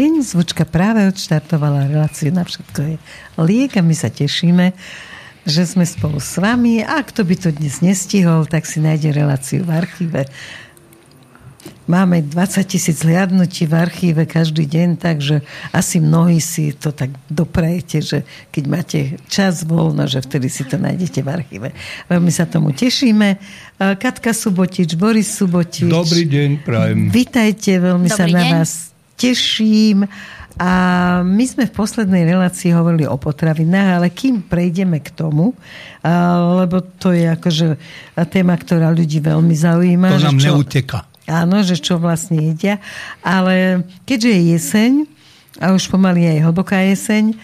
Deň, zvučka práve odštartovala reláciu na všetko je liek a my sa tešíme, že sme spolu s vami a kto by to dnes nestihol, tak si nájde reláciu v archíve. Máme 20 tisíc hliadnutí v archíve každý deň, takže asi mnohí si to tak doprajete, že keď máte čas voľno, že vtedy si to nájdete v archíve. Veľmi sa tomu tešíme. Katka Subotič, Boris Subotič. Dobrý deň, prajem. Vítajte, veľmi Dobrý sa na deň. vás teším. A my sme v poslednej relácii hovorili o potravinách, ale kým prejdeme k tomu, lebo to je akože téma, ktorá ľudí veľmi zaujíma. To nám čo, neuteka. Áno, že čo vlastne jedia. Ale keďže je jeseň, a už pomaly aj hlboká jeseň,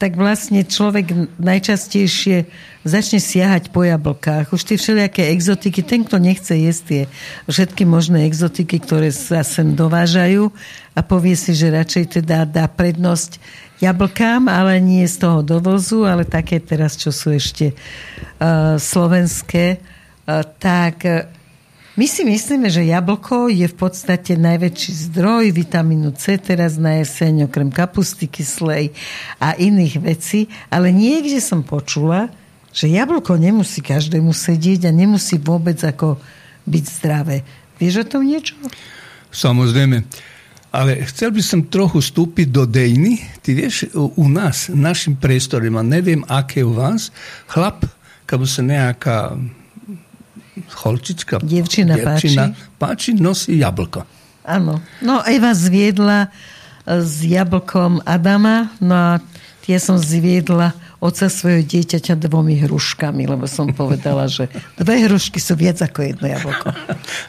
tak vlastne človek najčastejšie začne siahať po jablkách. Už tie všelijaké exotiky, ten, kto nechce jesť tie všetky možné exotiky, ktoré sa sem dovážajú a povie si, že radšej teda dá prednosť jablkám, ale nie z toho dovozu, ale také teraz, čo sú ešte uh, slovenské, uh, tak my si myslíme, že jablko je v podstate najväčší zdroj vitamínu C teraz na jeseň, okrem kapusty kyslej a iných vecí, ale niekde som počula, že jablko nemusí každému sedieť a nemusí vôbec ako byť zdravé. Vieš o tom niečo? Samozrejme. Ale chcel by som trochu vstúpiť do dejny. Ty vieš, u nás, našim priestorom, a neviem, aké u vás, chlap, keď sa nejaká holčička, dievčina, dievčina páči. páči, nosí jablko. Áno. No Eva zviedla e, s jablkom Adama, no a tie som zviedla oca svojho dieťaťa dvomi hruškami, lebo som povedala, že dve hrušky sú viac ako jedno jablko.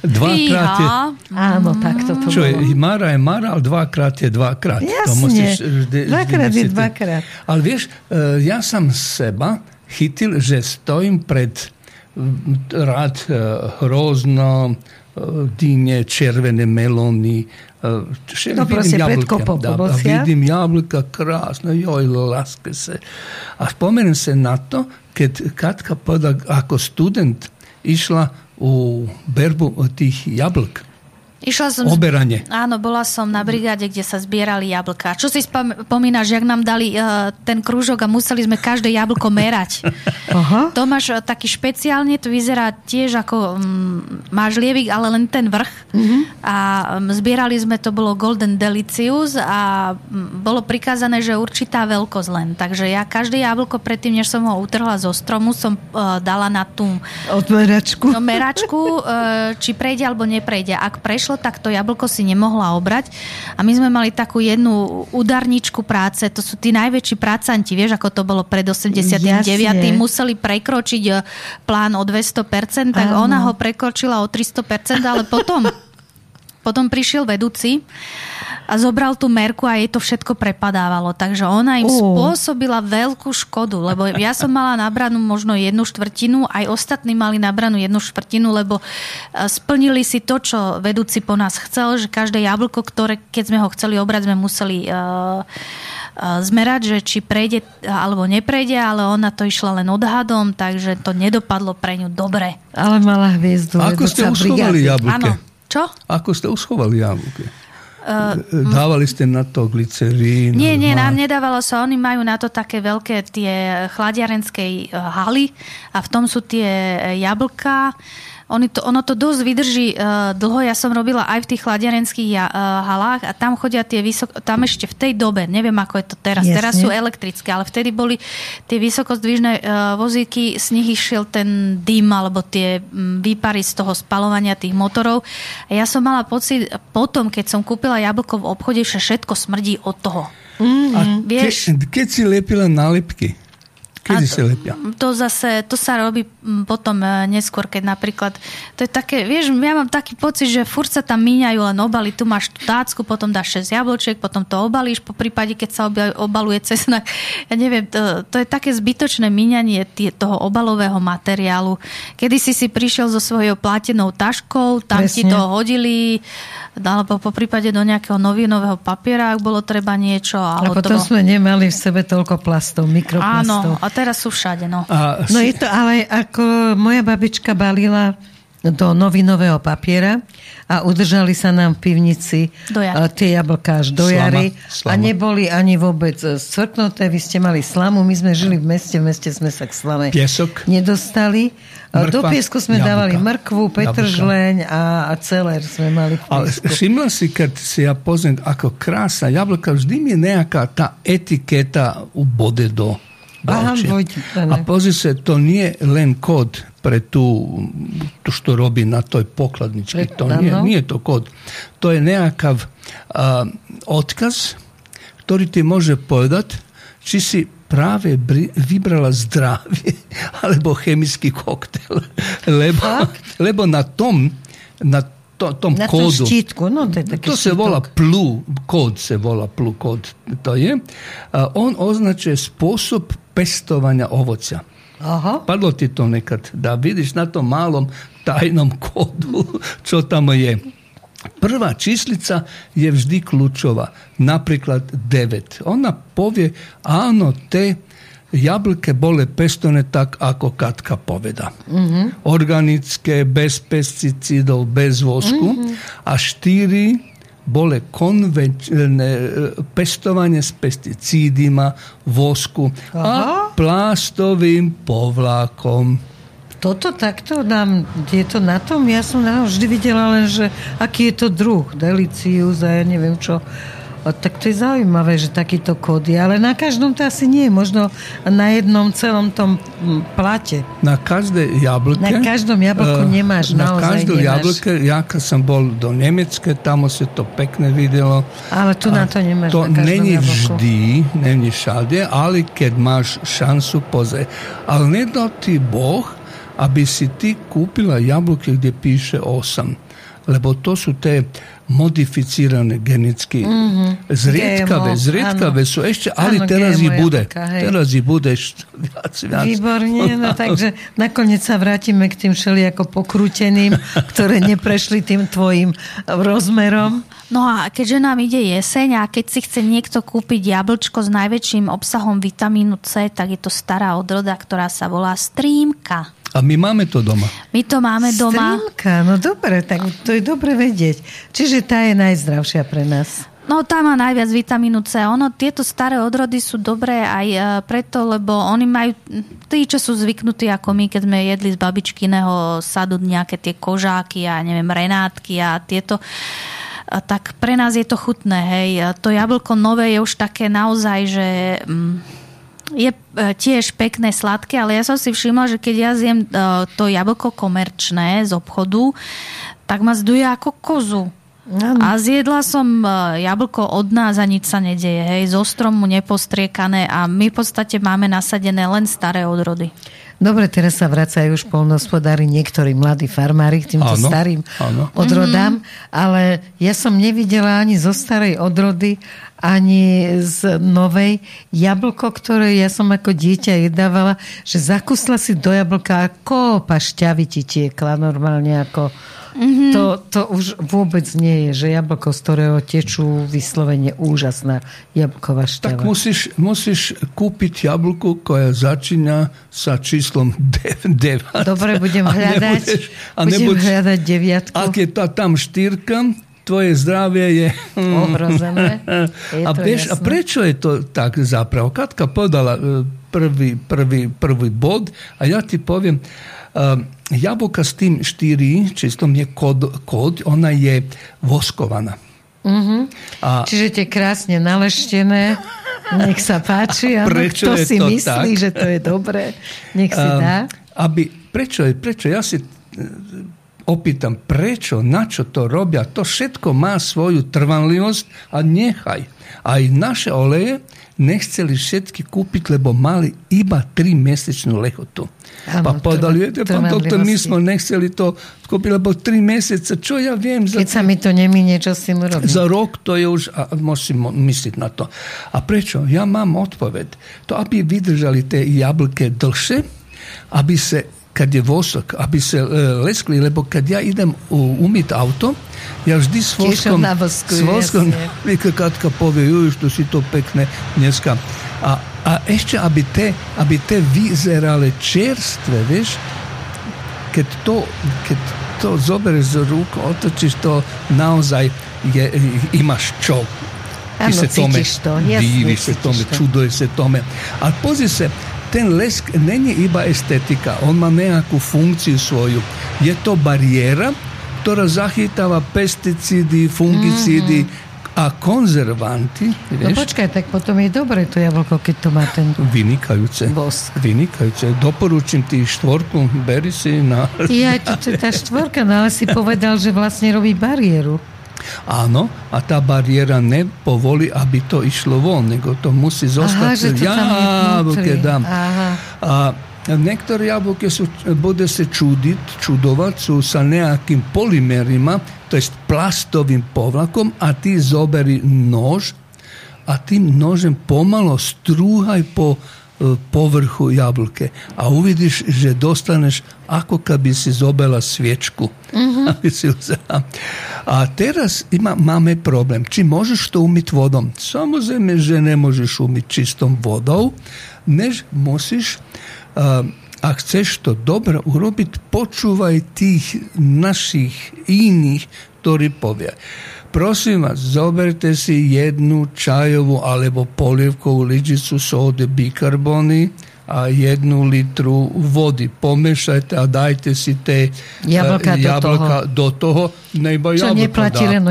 Dvakrát je... Áno, tak to Čo je, Mara je Mara, ale dvakrát je dvakrát. Jasne, to musíš vždy, dvakrát je dvakrát. Ale vieš, e, ja som seba chytil, že stojím pred rád e, hrozno, e, dyne, červené melóny, e, no jablka, da, a vidím jablka krásne, joj, láske se. A spomenem se na to, keď Katka poda, ako student išla u berbu tých jablk Išla som... Oberanie. Áno, bola som na brigáde, kde sa zbierali jablka. Čo si spomínaš, jak nám dali uh, ten krúžok a museli sme každé jablko merať. Aha. To máš uh, taký špeciálne, to vyzerá tiež ako um, máš lievik, ale len ten vrch. Uh-huh. A um, zbierali sme, to bolo Golden Delicious a um, bolo prikázané, že určitá veľkosť len. Takže ja každé jablko predtým, než som ho utrhla zo stromu, som uh, dala na tú... Odmeračku. No, meračku, uh, či prejde alebo neprejde. Ak prešlo prišlo, tak to jablko si nemohla obrať. A my sme mali takú jednu udarničku práce, to sú tí najväčší prácanti, vieš, ako to bolo pred 89. Jasne. Museli prekročiť e, plán o 200%, tak Áno. ona ho prekročila o 300%, ale potom potom prišiel vedúci a zobral tú merku a jej to všetko prepadávalo. Takže ona im uh. spôsobila veľkú škodu, lebo ja som mala nabranú možno jednu štvrtinu, aj ostatní mali nabranú jednu štvrtinu, lebo e, splnili si to, čo vedúci po nás chcel, že každé jablko, ktoré keď sme ho chceli obrať, sme museli uh, zmerať, že či prejde alebo neprejde, ale ona to išla len odhadom, takže to nedopadlo pre ňu dobre. Ale mala hviezdu. Ako ste uschovali jablke? Áno. Čo? Ako ste uschovali jablky? Uh, Dávali ste na to glycerín? Nie, nie, nám nedávalo sa. Oni majú na to také veľké tie chladiarenskej haly a v tom sú tie jablka. Oni to, ono to dosť vydrží uh, dlho. Ja som robila aj v tých chladiarenských uh, halách a tam chodia tie vysoko... Tam ešte v tej dobe, neviem ako je to teraz. Jasne. Teraz sú elektrické, ale vtedy boli tie vysokozdvižné uh, vozíky, z nich išiel ten dym alebo tie um, výpary z toho spalovania tých motorov. A ja som mala pocit potom, keď som kúpila jablko v obchode, že všetko smrdí od toho. Mm-hmm. A ke, keď si lepila nálepky, Kedy sa lepia? To zase, to sa robí mm, potom e, neskôr, keď napríklad, to je také, vieš, ja mám taký pocit, že furt sa tam míňajú len obaly, tu máš tú tácku, potom dáš 6 jablčiek, potom to obalíš, po prípade, keď sa obaluje cesnak, ja neviem, to, to je také zbytočné míňanie toho obalového materiálu. Kedy si si prišiel so svojou platenou taškou, tam Presne. ti to hodili, alebo po prípade do nejakého novinového papiera, ak bolo treba niečo. A potom to... sme nemali v sebe toľko plastov, mikroplastov. Áno, a teraz sú všade. No, a no je to, ale ako moja babička balila do novinového papiera a udržali sa nám v pivnici Do jary. a tie jablká až do Slama, jary a slama. neboli ani vôbec e, scvrknuté. Vy ste mali slamu, my sme žili v meste, v meste sme sa k slame Piesok. nedostali. A Do Mrkva, piesku sme jablka. dávali mrkvu, petržleň a, a celer sme mali v Ale všimla si, keď si ja pozriem, ako krásna jablka, vždy mi je nejaká tá etiketa ubode do, do Aha, ne. A pozri sa, to nie je len kód pre to, što robí na toj pokladnički. To nije, nije to kód. To je nekakav a, otkaz, ktorý ti može povedať, či si práve bri, vybrala zdravie alebo chemický koktel. Lebo, lebo na tom, na to, tom Na tom kódu, štítku, no to je to se volá plu, kód se volá plu kód, to je. A on označuje spôsob pestovania ovocia. Aha. Padlo ti to nekad, da vidiš na tom malom tajnom kodu, čo tamo je. Prva číslica je vždy kľúčová, napríklad 9. Ona povie, áno, te jablke bole pestone tak, ako Katka poveda. Organické, bez pesticídov, bez vosku. A štyri bole konvenčné e, pestovanie s pesticídima, vosku a Aha. plastovým povlákom. Toto takto nám, je to na tom? Ja som na- vždy videla len, že aký je to druh, delicius a ja neviem čo. Tak to je zaujímavé, že takýto kód je, ale na každom to asi nie je, možno na jednom celom tom plate. Na každé jablke... Na každom jablku eh, nemáš, Na naozaj každom nemáš. jablke, ja kad sam bol do Nemecke, tamo se to pekne videlo. Ale tu na to nemáš To na není jablku. vždy, není všade, ali keď máš šansu pozrieť. Ale nedal ti Boh, aby si ty kúpila jablke, kde píše 8. Lebo to sú tie modificirane geneticky. Mm-hmm. Zriedkavé, GMO, zriedkavé sú ešte, ale Áno, teraz GMO ich bude. jablka, hej. Teraz ich bude viac, viac. Výborne, no takže nakoniec sa vrátime k tým všelijako pokrúteným, ktoré neprešli tým tvojim rozmerom. No a keďže nám ide jeseň a keď si chce niekto kúpiť jablčko s najväčším obsahom vitamínu C, tak je to stará odroda, ktorá sa volá strímka. A my máme to doma. My to máme doma. Strímka, no dobre, tak to je dobre vedieť. Čiže tá je najzdravšia pre nás. No tá má najviac vitamínu C. Ono, tieto staré odrody sú dobré aj e, preto, lebo oni majú, tí, čo sú zvyknutí ako my, keď sme jedli z babičkyného sadu nejaké tie kožáky a neviem, renátky a tieto, a tak pre nás je to chutné, hej. To jablko nové je už také naozaj, že mm, je e, tiež pekné, sladké, ale ja som si všimla, že keď ja zjem e, to jablko komerčné z obchodu, tak ma zduje ako kozu. Áno. A zjedla som e, jablko od nás a nič sa nedeje. Hej, zo stromu nepostriekané a my v podstate máme nasadené len staré odrody. Dobre, teraz sa vracajú už polnohospodári, niektorí mladí farmári k týmto Áno, starým áno. odrodám, ale ja som nevidela ani zo starej odrody, ani z novej jablko, ktoré ja som ako dieťa jedávala, že zakusla si do jablka a kopa šťavy ti tiekla normálne ako... Mm-hmm. To, to už vôbec nie je, že jablko, z ktorého tečú vyslovene úžasná jablková šťava. Tak musíš, musíš kúpiť jablko, koja začína sa číslom 9. Dobre, budem A hľadať, nebudeš- a budem nebudeš- hľadať deviatku. Ak je tá tam štyrka, tvoje zdravie je... Ohrozené. Je a, vieš, a prečo je to tak zapravo? Katka podala e, prvý, prvý, prvý bod a ja ti poviem, uh, jablka s tým 4 číslom je kód, kód, ona je voskovaná. Mhm. A Čiže tie krásne naleštené, nech sa páči. Prečo kto si to myslí, tak? že to je dobré, nech si Um, dá. aby, prečo, prečo ja si e, opýtam, prečo, na čo to robia, to všetko má svoju trvanlivosť a nechaj. Aj naše oleje nechceli všetky kúpiť, lebo mali iba 3 mesečnú lehotu. Áno, pa povedali, viete, pán doktor, my sme nechceli to kúpiť, lebo 3 mesiace, čo ja viem, za Keď sa mi to neminie, čo si mu robím? za rok to je už, a musím myslieť na to. A prečo? Ja mám odpoved. To, aby vydržali tie jablke dlhšie, aby se, kad je vosok, aby se e, leskli, lebo kad ja idem u, umyť auto, ja vždy s voskom, navoskujú, s voskom jasne. Katka povie, už to si to pekné dneska. A, a ešte, aby te, aby te vyzerali čerstve, vieš, keď to, keď to zoberieš z rúk, otočíš to, naozaj je, imáš čo. Ty se tome to, divi se tome, to. čuduje se tome. Ali pozri se, ten lesk není iba estetika, on má nejakú funkciu svoju. Je to barijera, ktorá zachytáva pesticídy, fungicídy, mm-hmm a konzervanty. Vieš? No počkaj, tak potom je dobre to jablko, keď to má ten Vynikajúce. Vosk. Vynikajúce. Doporučím ty štvorku, beri si na... Ja, to, tá štvorka, no ale si povedal, že vlastne robí bariéru. Áno, a tá bariéra nepovolí, aby to išlo von, nego to musí zostať. Aha, že to tam je dám. Aha. A Niektoré jablke sú, bude sa čudiť, čudovať, sú sa nejakým polymerima, to je plastovým povlakom a ty zoberi nož a tým nožem pomalo strúhaj po E, povrhu jablke, a uvidiš že dostaneš ako kad bi si zobela svječku. Mhm. A teraz ima mame problem. Či možeš to umit vodom? Samo zemlje, že ne možeš umit čistom vodom, než musiš uh, a chceš to dobro urobit, počuvaj tih naših inih toripovja. Prosim vas, zoberite si jednu čajovu alebo polivkovu ličicu sode bikarboni, a jednu litru vodi. Pomešajte, a dajte si te jablka, uh, jablka do toho. Nebo Čo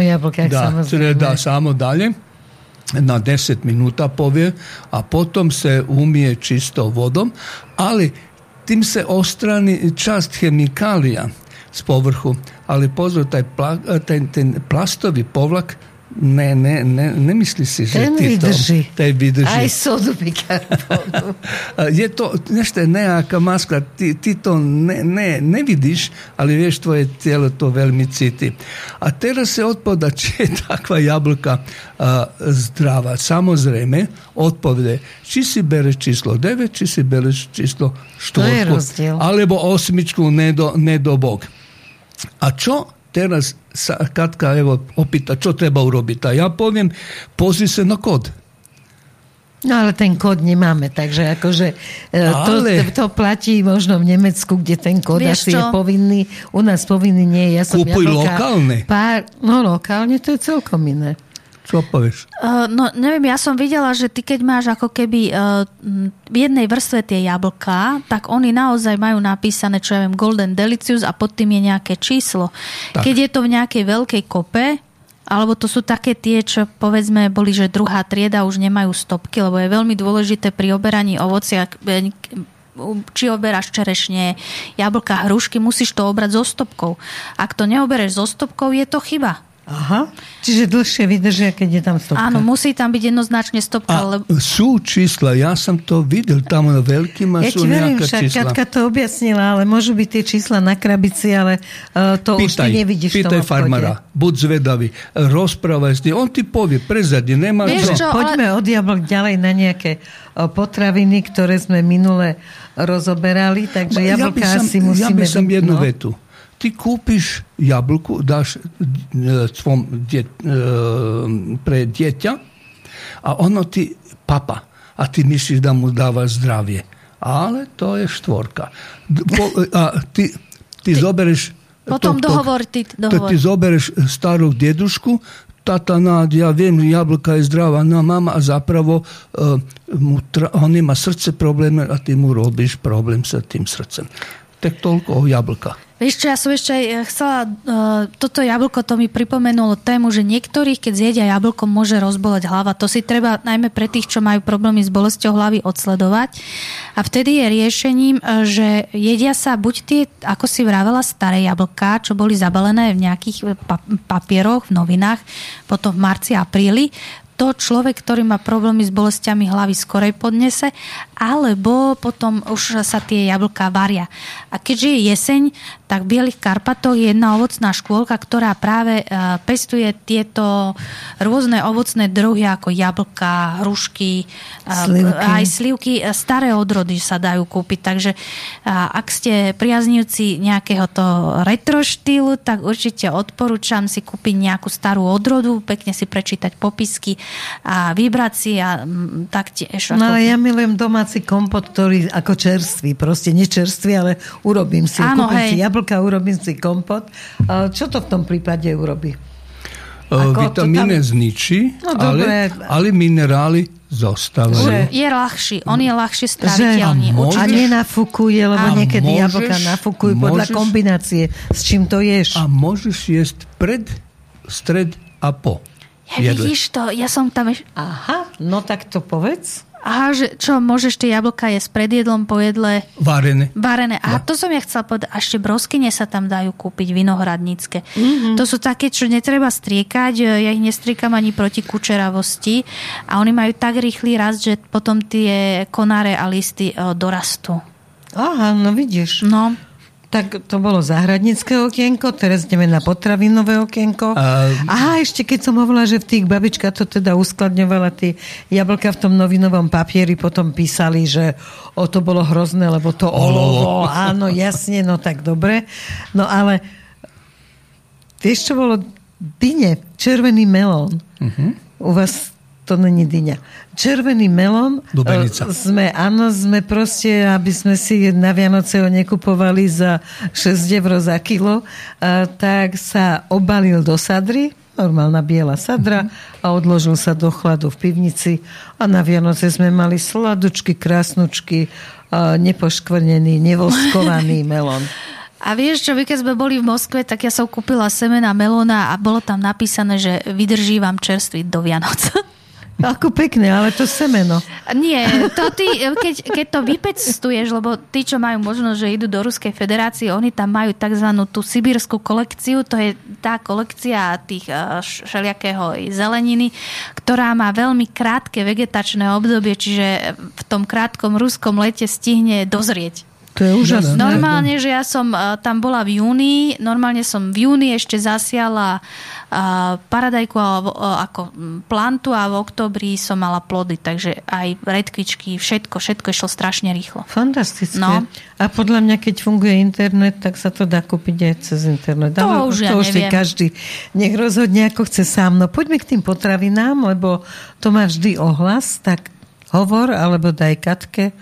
jablka, da. samo da, da, samo dalje na 10 minuta povije, a potom se umije čisto vodom, ali tim se ostrani čast hemikalija s povrhu, ali pozor, taj, pla, taj, taj plastovi povlak Ne, ne, ne, ne misli si, že Ten ty vydrží. to... Ten vydrží. Aj sodu je to nešto nejaká maska, ty, ty to ne, ne, nevidíš, ale vieš, tvoje telo to veľmi cíti. A teraz se odpoda, či je takva jablka a, zdrava. Samozrejme, odpovede, či si bereš číslo 9, či si bereš číslo 4. Alebo osmičku, nedo, nedo bog. A čo teraz sa Katka evo opýta, čo treba urobiť. A ja poviem, pozri sa na kód. No ale ten kód nemáme, takže akože e, to, ale... to platí možno v Nemecku, kde ten kód asi je povinný. U nás povinný nie je. Ja som Kúpuj lokálne. Pár, no lokálne to je celkom iné. Čo povieš? Uh, no neviem, ja som videla, že ty keď máš ako keby uh, v jednej vrstve tie jablká, tak oni naozaj majú napísané, čo ja viem, Golden Delicious a pod tým je nejaké číslo. Tak. Keď je to v nejakej veľkej kope, alebo to sú také tie, čo povedzme boli, že druhá trieda už nemajú stopky, lebo je veľmi dôležité pri oberaní ovocia, či oberáš čerešne, jablka, hrušky, musíš to obrať so stopkou. Ak to neobereš so stopkou, je to chyba. Aha, čiže dlhšie vydržia, keď je tam stopka. Áno, musí tam byť jednoznačne stopka. A ale... sú čísla, ja som to videl, tam na veľkým a ja sú nejaká však, čísla. Katka to objasnila, ale môžu byť tie čísla na krabici, ale uh, to pýtaj, už ty nevidíš pýtaj v tom farmára, buď zvedavý, rozprávaj s ním, on ti povie, prezadne, nemá Vieš, čo. Poďme od jablok ďalej na nejaké potraviny, ktoré sme minule rozoberali, takže jablka ja som, asi musíme... Ja by som jednu no. vetu ti kupiš jablku, daš e, svom djet, e, pre djeťa a ono ti papa, a ti misliš da mu dava zdravje. Ale to je štvorka. Po, a ti, ti, ti zobereš Potom tog, dohovor, ti, dohovor. ti zobereš starog djedušku, tata nad, ja viem, jablka je zdrava, no mama, a zapravo uh, mu tra, on ima srce probleme, a ti mu robiš problem sa tým srcem. Tak toľko o jablka. Vieš čo, ja som ešte aj eh, chcela, uh, toto jablko to mi pripomenulo tému, že niektorých, keď zjedia jablko, môže rozboleť hlava. To si treba najmä pre tých, čo majú problémy s bolesťou hlavy, odsledovať. A vtedy je riešením, eh, že jedia sa buď tie, ako si vravela, staré jablká, čo boli zabalené v nejakých papieroch, v novinách, potom v marci, apríli, to človek, ktorý má problémy s bolestiami hlavy, skorej podnese, alebo potom už sa tie jablká varia. A keďže je jeseň, tak v Bielých Karpatoch je jedna ovocná škôlka, ktorá práve e, pestuje tieto rôzne ovocné druhy ako jablka, hrušky, e, slivky. aj slivky. E, staré odrody sa dajú kúpiť, takže ak ste priaznivci nejakého to retro štýlu, tak určite odporúčam si kúpiť nejakú starú odrodu, pekne si prečítať popisky a vybrať si a taktiež. No ale ja milujem domáci kompot, ktorý ako čerstvý, proste nečerstvý, ale urobím si, Áno, kúpim hej. si jablko jablka, urobím si kompot. Čo to v tom prípade urobí? Ako Vitamíny tam... zničí, no, ale, ale minerály zostávajú. Že je ľahší, on je ľahšie straviteľný. A, môžeš, a nenafúkuje, lebo a niekedy môžeš, jablka nafúkujú môžeš, podľa kombinácie, s čím to ješ. A môžeš jesť pred, stred a po. Ja, vidíš to, ja som tam... Aha, no tak to povedz. Aha, že čo, môžeš tie jablka jesť pred jedlom, po jedle? Varené. Varené. Aha, to som ja chcela povedať. A ešte broskyne sa tam dajú kúpiť, vinohradnícke. Mm-hmm. To sú také, čo netreba striekať. Ja ich nestriekam ani proti kučeravosti. A oni majú tak rýchly rast, že potom tie konáre a listy e, dorastú. Aha, no vidíš. No. Tak to bolo záhradnícke okienko, teraz ideme na potravinové okienko. A... Aha, ešte keď som hovorila, že v tých babička to teda uskladňovala tie jablka v tom novinovom papieri, potom písali, že o to bolo hrozné, lebo to olovo. Áno, jasne, no tak dobre. No ale vieš, čo bolo dyne, červený melón. Uh-huh. U vás to není dyňa. Červený melón. Lubenica. E, sme, áno, sme proste, aby sme si na Vianoce ho nekupovali za 6 eur za kilo, a, tak sa obalil do sadry, normálna biela sadra a odložil sa do chladu v pivnici a na Vianoce sme mali sladučky, krásnučky, nepoškvrnený, nevoskovaný melón. A vieš čo, vy keď sme boli v Moskve, tak ja som kúpila semena melóna a bolo tam napísané, že vydrží vám čerstvý do Vianoc. Ako pekné, ale to semeno. Nie, to ty, keď, keď to vypectuješ, lebo tí, čo majú možnosť, že idú do Ruskej federácie, oni tam majú tzv. tú sibírskú kolekciu, to je tá kolekcia tých eh, všelijakého zeleniny, ktorá má veľmi krátke vegetačné obdobie, čiže v tom krátkom ruskom lete stihne dozrieť. To je úžasné. Normálne, že ja som uh, tam bola v júni, normálne som v júni ešte zasiala uh, paradajku uh, ako plantu a v oktobri som mala plody, takže aj redkvičky, všetko, všetko išlo strašne rýchlo. Fantastické. No. A podľa mňa, keď funguje internet, tak sa to dá kúpiť aj cez internet. To Ale už, ja to už si každý nech rozhodne, ako chce sám. No poďme k tým potravinám, lebo to má vždy ohlas, tak hovor, alebo daj Katke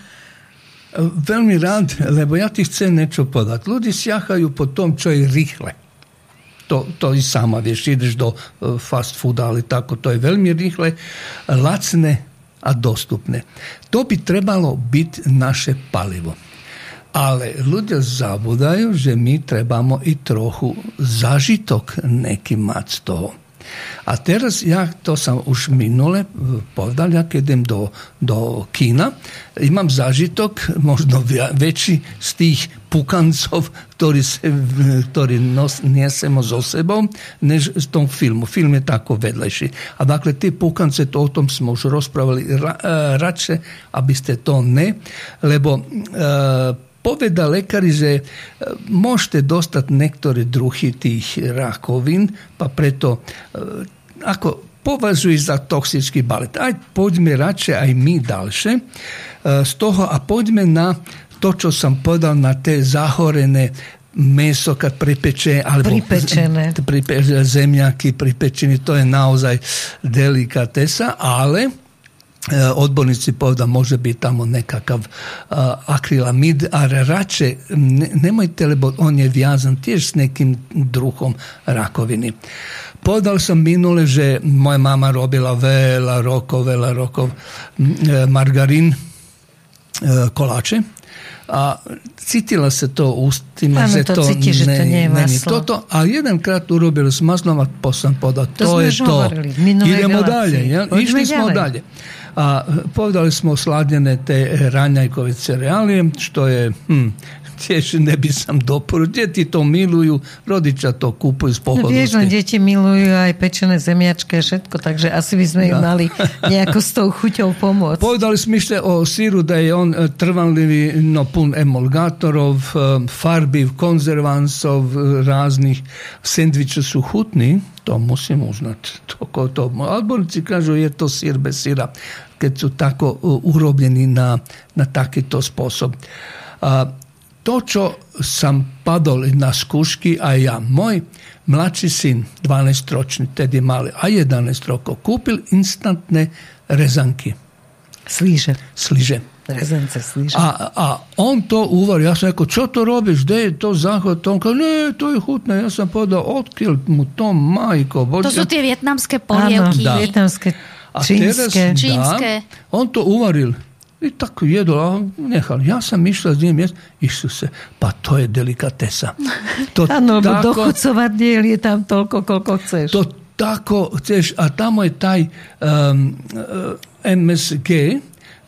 Veľmi rád, lebo ja ti chcem niečo podať. Ľudí siahajú po tom, čo je rýchle. To, to i sama vieš, ideš do e, fast food, ale tako, to je veľmi rýchle, lacné a dostupné. To by trebalo byť naše palivo. Ale ľudia zabudajú, že my trebamo i trochu zažitok neký mať z toho. A teraz ja, to sam už minule povedal, ja keď idem do, do kina, imam zažitok, možno veći z tých pukancov, ktorý, se, ktorý nos, nesemo so sebou, než z tom filmu. Film je tako vedlejší. A dakle, te pukance, to o tom smo už rozprávali ra, e, radše, aby ste to ne, lebo e, poveda lekári, že e, môžete dostať niektoré druhy tých rakovín, pa preto e, ako považujú za toxický balet. Aj poďme radšej aj my ďalšie e, z toho a poďme na to, čo som povedal, na tie zahorené meso, keď pripeče, alebo pripečené. Pripe, zemiaky pripečené, to je naozaj delikatesa, ale E, odbornici pa može biti tamo nekakav uh, akrilamid, a rače ne, nemojte, lebo on je vjazan tiješ s nekim druhom rakovini. Podal sam minule, že moja mama robila vela rokov, vela rokov e, margarin kolače, a citila se to ustima, se to, to ne, ne, to to, a jedan krat urobili s maslom, a posam podat, to, to je to. Idemo dalje, ja? išli smo dalje. A povedali smo sladnjene te ranjajkove cerealije, što je hm, tiež neby som doporučil. Deti to milujú, rodičia to kúpujú z pohodlnosti. No vieš, len deti milujú aj pečené zemiačky a všetko, takže asi by sme im no. mali nejako s tou chuťou pomôcť. Povedali sme ešte o síru, da je on e, trvanlivý, no pun emulgátorov, e, farby, konzervancov e, ráznych. Sendviče sú chutní, to musím uznať. To, to, odborníci kažu, je to sír bez síra kad su tako urobljeni na, na taki to sposob. A, točo sam padol na skuški, a ja moj mlači sin, 12-ročni, tedi mali, a 11 roko, kupil instantne rezanki. Sliže. Sliže. Rezance sliže. A, a on to uvar, ja sam rekao, čo to robiš, gdje je to zahvat? On kao, ne, to je hutno, ja sam podao, otkril mu to majko. Bože. To su te vjetnamske poljevki. Da. Vjetnamske A čínske. teraz, Čínske. Dá, on to uvaril. I tak jedol a nechal. Ja som išiel s ním jesť. Isuse, pa to je delikatesa. To lebo tako- dochucovať diel je tam toľko, koľko chceš. To tako chceš, a tamo je taj um, uh, MSG,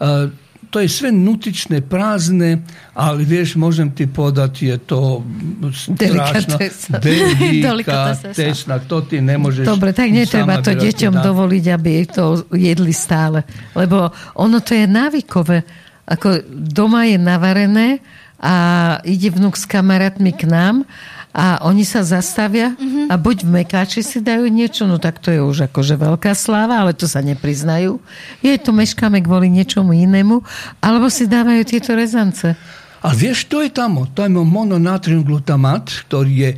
uh, to je sve nutrične, prazne, ali vieš, môžem ti podať, je to strašno. Delikatesna, to ti ne možeš Dobre, tak netreba to deťom da. dovoliť, aby to jedli stále. Lebo ono to je návykové. Ako doma je navarené a ide vnúk s kamarátmi k nám a oni sa zastavia a buď v mekáči si dajú niečo, no tak to je už akože veľká sláva, ale to sa nepriznajú. Je to meškáme kvôli niečomu inému, alebo si dávajú tieto rezance. A vieš, to je tamo. To je mononatrium glutamat, ktorý je,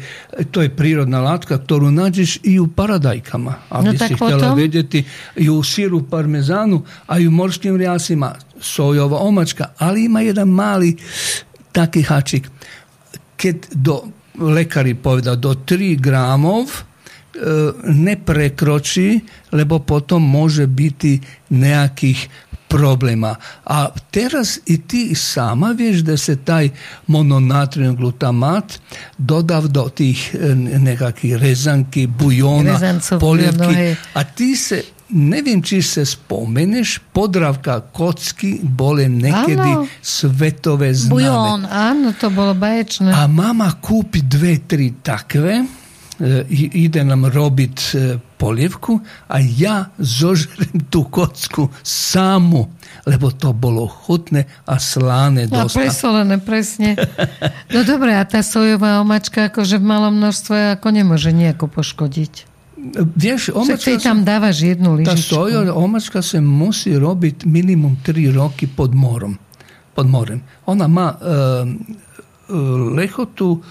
to je prírodná látka, ktorú nájdeš i u paradajkama. Aby No si chcela potom? vedieť, i u síru parmezánu, a i u morským riasima, sojová omačka, ale ima jedan mali taký hačik. Keď do, lekari povedal, do 3 gramov e, ne prekroči, lebo potom može biti nejakých problema. A teraz i ti sama vieš da se taj mononatrium glutamat dodav do tih e, nekakvih rezanki, bujona, Rezancov, poljevki. A ti se, ne viem, či se spomeneš, podravka kocky bole nekedy Áno. svetové známe. Bujón. Áno, to bolo baječné. A mama kúpi dve, tri takve, e, ide nám robiť e, polievku a ja zožrem tú kocku samu, lebo to bolo chutné a sláne A dosť. presolené, presne. No dobre, a tá sojová omačka akože v malom množstve ako nemôže nejako poškodiť. Vieš, Však omačka, ty tam dávaš jednu tá lyžičku. sojová omačka sa musí robiť minimum 3 roky pod morom. Pod morem. Ona má e, e, lehotu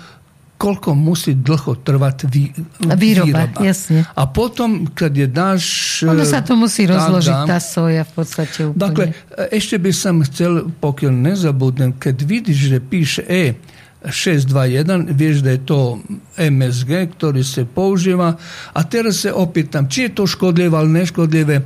koľko musí dlho trvať vý, Výroba, jasne. A potom, keď je dáš... Ono e, sa to rozložiť, dám. tá soja v podstate úplne. Dakle, ešte by som chcel, pokiaľ nezabudnem, keď vidíš, že píše E, 621, viš da je to MSG koji se použiva, a teraz se opitam, čije je to škodljivo ali neškodljive?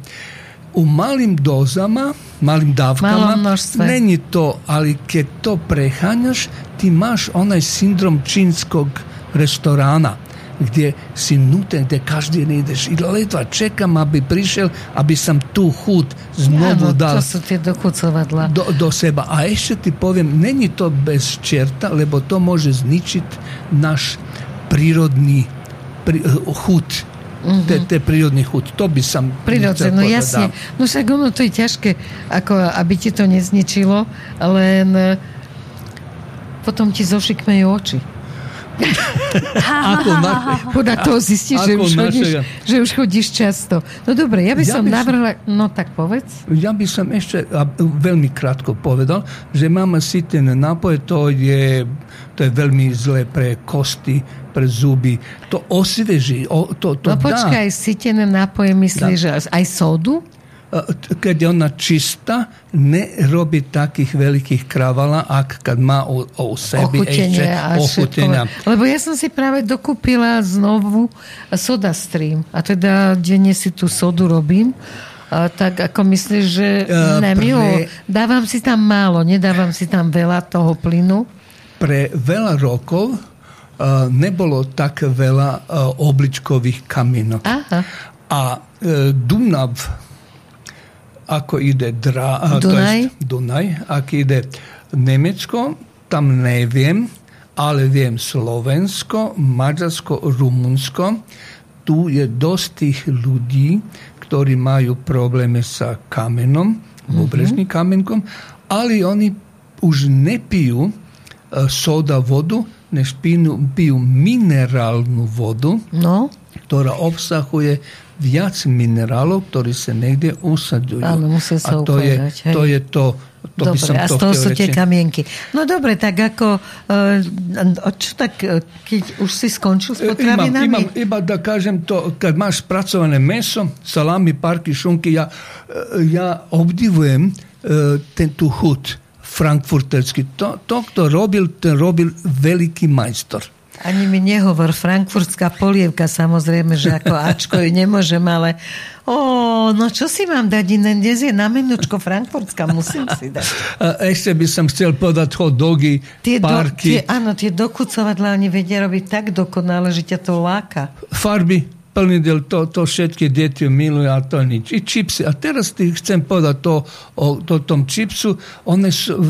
U malim dozama, malim davkama, meni to, ali kad to prehanjaš, ti maš onaj sindrom činskog restorana. Kde si nuten, kde každý deň ideš i ledva čekam, aby prišiel, aby som tú chut znovu dal to dochucovadla. do, do seba. A ešte ti poviem, není to bez čerta, lebo to môže zničiť náš prírodný prí, chut. Mm-hmm. Te, te prírodný chuť. To by som Prirodzene, chcel no jasne. No však ono to je ťažké, ako aby ti to nezničilo, len e, potom ti zošikmejú oči. Ako na, Podľa toho zistíš, že už, chodíš, že už chodíš často. No dobre, ja by Ja som by som- navrhla... No tak povedz. ja by som ešte veľmi krátko povedal, že máme sitené nápoje, to je, to je veľmi zlé pre kosti, pre zuby. To osvieží, o, to, to No dá. počkaj, sytené nápoje myslíš, že aj sodu? Keď je ona čistá, ne takých veľkých kravala, ak kad má o, o sebi ešte ochutenie ochutenia. Lebo ja som si práve dokúpila znovu Soda Stream. A teda denne si tú sodu robím. A tak ako myslíš, že E, ne, milo, dávam si tam málo, nedávam si tam veľa toho plynu. Pre veľa rokov uh, nebolo tak veľa uh, obličkových kamienok. Aha. A Dunav, ako ide dra, a, to Dunaj? Dunaj, ak ide Nemecko, tam neviem, ale viem Slovensko, Maďarsko, Rumunsko. Tu je dosť tých ľudí, ktorí majú problémy sa kamenom, pobrežným kamenkom, ale oni už nepijú e, soda vodu, než pijú, pijú minerálnu vodu, No, ktorá obsahuje viac minerálov, ktorí sa niekde usadujú. Áno, musia A sa to je, hej. to je to, to by dobre, som a z toho sú tie kamienky. No dobre, tak ako... Uh, čo tak, e, keď už si skončil s Imam, potravinami? imam, iba da kažem to, kad máš spracované meso, salami, parky, šunky, ja, ja obdivujem ten tú chut frankfurterský. To, to, kto robil, ten robil veľký majstor. Ani mi nehovor, frankfurtská polievka, samozrejme, že ako Ačko ju nemôžem, ale o, no čo si mám dať iné? Dnes je na menučko frankfurtská, musím si dať. A ešte by som chcel podať hot dogy, Tie do, parky, tie, áno, tie dokucovadla oni vedia robiť tak dokonale, že ťa to láka. farby, plný del, to, to všetky deti milujú a to nič. I čipsy. A teraz ti chcem povedať to o to, tom čipsu. One sú e,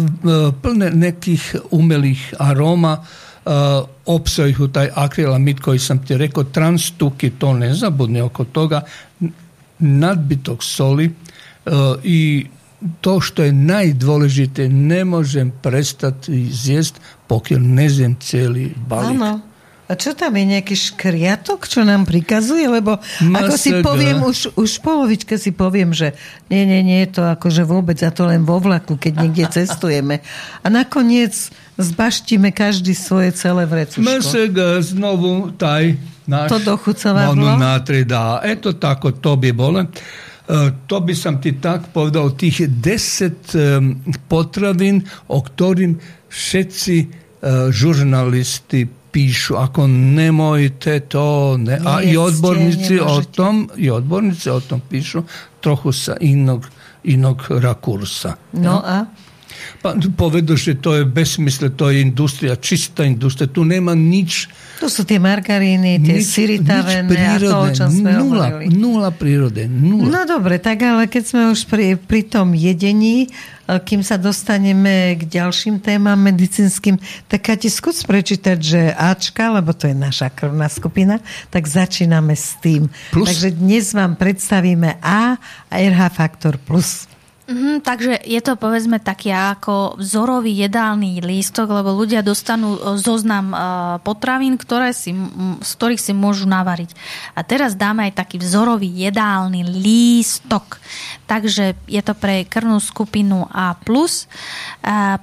plné nekých umelých aróma, Eh, opsojih u taj akrilamid koji sam ti rekao, transtuki, to ne zabudni oko toga, nadbitok soli eh, i to što je najdvoležite ne možem prestati izjest pok ne zjem cijeli balik. Ano. A čo tam je nejaký škriatok, čo nám prikazuje? Lebo ako si poviem, už, už polovičke si poviem, že nie, nie, nie je to akože vôbec, a to len vo vlaku, keď niekde cestujeme. A nakoniec zbaštíme každý svoje celé vrecuško. Mesega znovu taj naš To dochucovadlo? dá. Eto tako, to bi bolo. E, to by som ti tak povedal, tých 10 em, potravín, o ktorým všetci e, žurnalisti píšu, ako nemojte to, ne. a i odborníci o tom, i odborníci o tom píšu trochu sa inog, inog rakursa. No a? Pa povedu, že to je besmysle, to je industrija, čista industrija, tu nema nič To sú tie margaríny, tie syry tavené a to, o čom sme nula, nula prírode, nula. No dobre, tak ale keď sme už pri, pri tom jedení, kým sa dostaneme k ďalším témam medicínskym, tak Kati, skús prečítať, že Ačka, lebo to je naša krvná skupina, tak začíname s tým. Plus? Takže dnes vám predstavíme A a RH faktor plus. Mhm, takže je to povedzme taký ako vzorový jedálny lístok, lebo ľudia dostanú e, zoznam e, potravín, ktoré si, z ktorých si môžu navariť. A teraz dáme aj taký vzorový jedálny lístok. Takže je to pre krvnú skupinu. A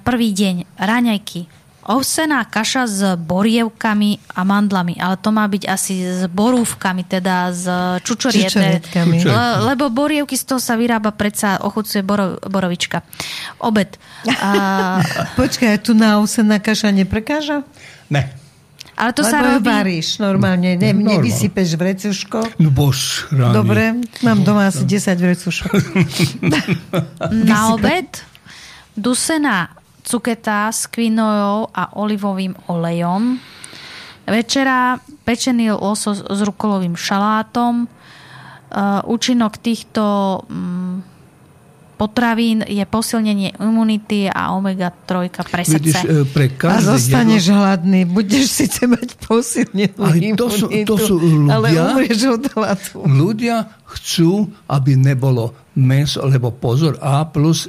Prvý deň raňajky. Ovsená kaša s borievkami a mandlami, ale to má byť asi s borúvkami, teda s. Čučorietkami. Le, lebo borievky z toho sa vyrába, predsa ochucuje boro, borovička. Obed. A, Počkaj, tu na ovsená kaša neprekáža? Ne. ale to Lebo sa robí... varíš normálne, ne, Normálne. nevysypeš vrecuško. No bož, ráni. Dobre, mám doma asi 10 vrecušok. Na obed dusená cuketa s kvinojou a olivovým olejom. Večera pečený losos s rukolovým šalátom. Uh, účinok týchto mm, potravín je posilnenie imunity a omega-3 pre Vidíš, srdce. e, pre A zostaneš jedlo, hladný. Budeš síce mať posilnenú Ale to sú- to imunitu, sú ale ľudia- umrieš od hladu. ľudia chcú, aby nebolo meso, lebo pozor, A plus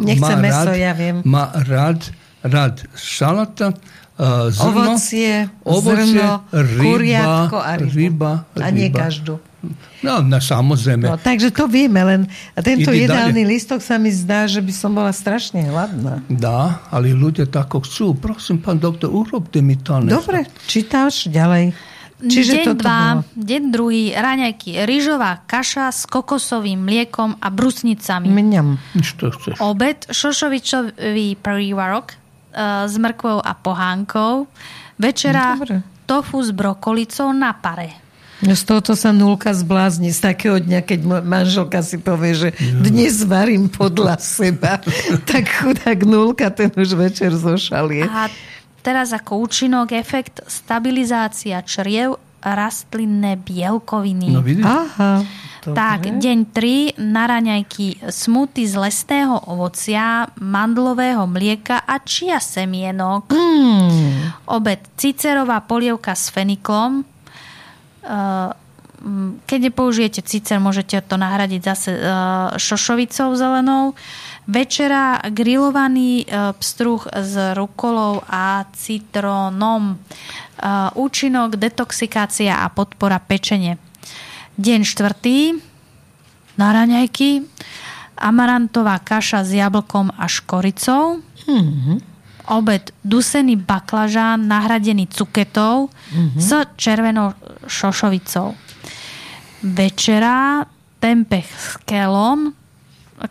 Nechce má meso, rád, ja viem. má rád, rád šalata, uh, zrno, Ovocie, ovocie, zrno, ryba, kuriatko a rybu. ryba, A nie ryba. každú. No, na samozrejme. No, takže to vieme, len tento jedálny listok sa mi zdá, že by som bola strašne hladná. Dá, ale ľudia tako chcú. Prosím, pán doktor, urobte mi to. Dobre, čítaš ďalej. Čiže deň toto dva, bolo. deň druhý, raňajky, rýžová kaša s kokosovým mliekom a brusnicami. Mňam. Čo chceš? Obed, šošovičový prívarok e, s mrkvou a pohánkou. Večera Dobre. tofu s brokolicou na pare. No z tohoto sa nulka zblázni z takého dňa, keď manželka si povie, že dnes varím podľa seba, tak chudák nulka ten už večer zošalie. A teraz ako účinok, efekt, stabilizácia čriev, rastlinné bielkoviny. No vidíš? Aha. Tak, deň 3, na raňajky smuty z lesného ovocia, mandlového mlieka a čia semienok. Mm. Obed cicerová polievka s feniklom. Mm, Keď nepoužijete cicer, môžete to nahradiť zase uh, šošovicou zelenou. Večera grillovaný uh, pstruh s rukolou a citrónom. Uh, Účinok, detoxikácia a podpora pečenie. Deň štvrtý. Na raňajky. Amarantová kaša s jablkom a škoricou. Obed dusený baklažán nahradený cuketou s červenou šošovicou. Večera tempeh s kelom,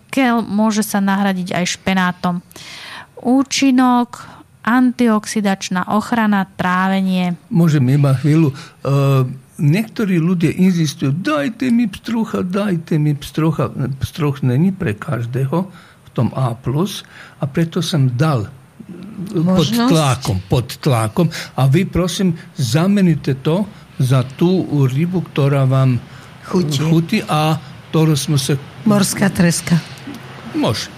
kel môže sa nahradiť aj špenátom. Účinok, antioxidačná ochrana, trávenie. Môžem iba chvíľu. Uh, niektorí ľudia inzistujú, dajte mi pstrucha, dajte mi pstrucha. Pstruch není pre každého v tom A+, a preto som dal pod tlakom, pod tlakom. A vy prosím, zamenite to za tú rybu, ktorá vám chutí, chutí a ktorú sme sa... Morská treska. Môže.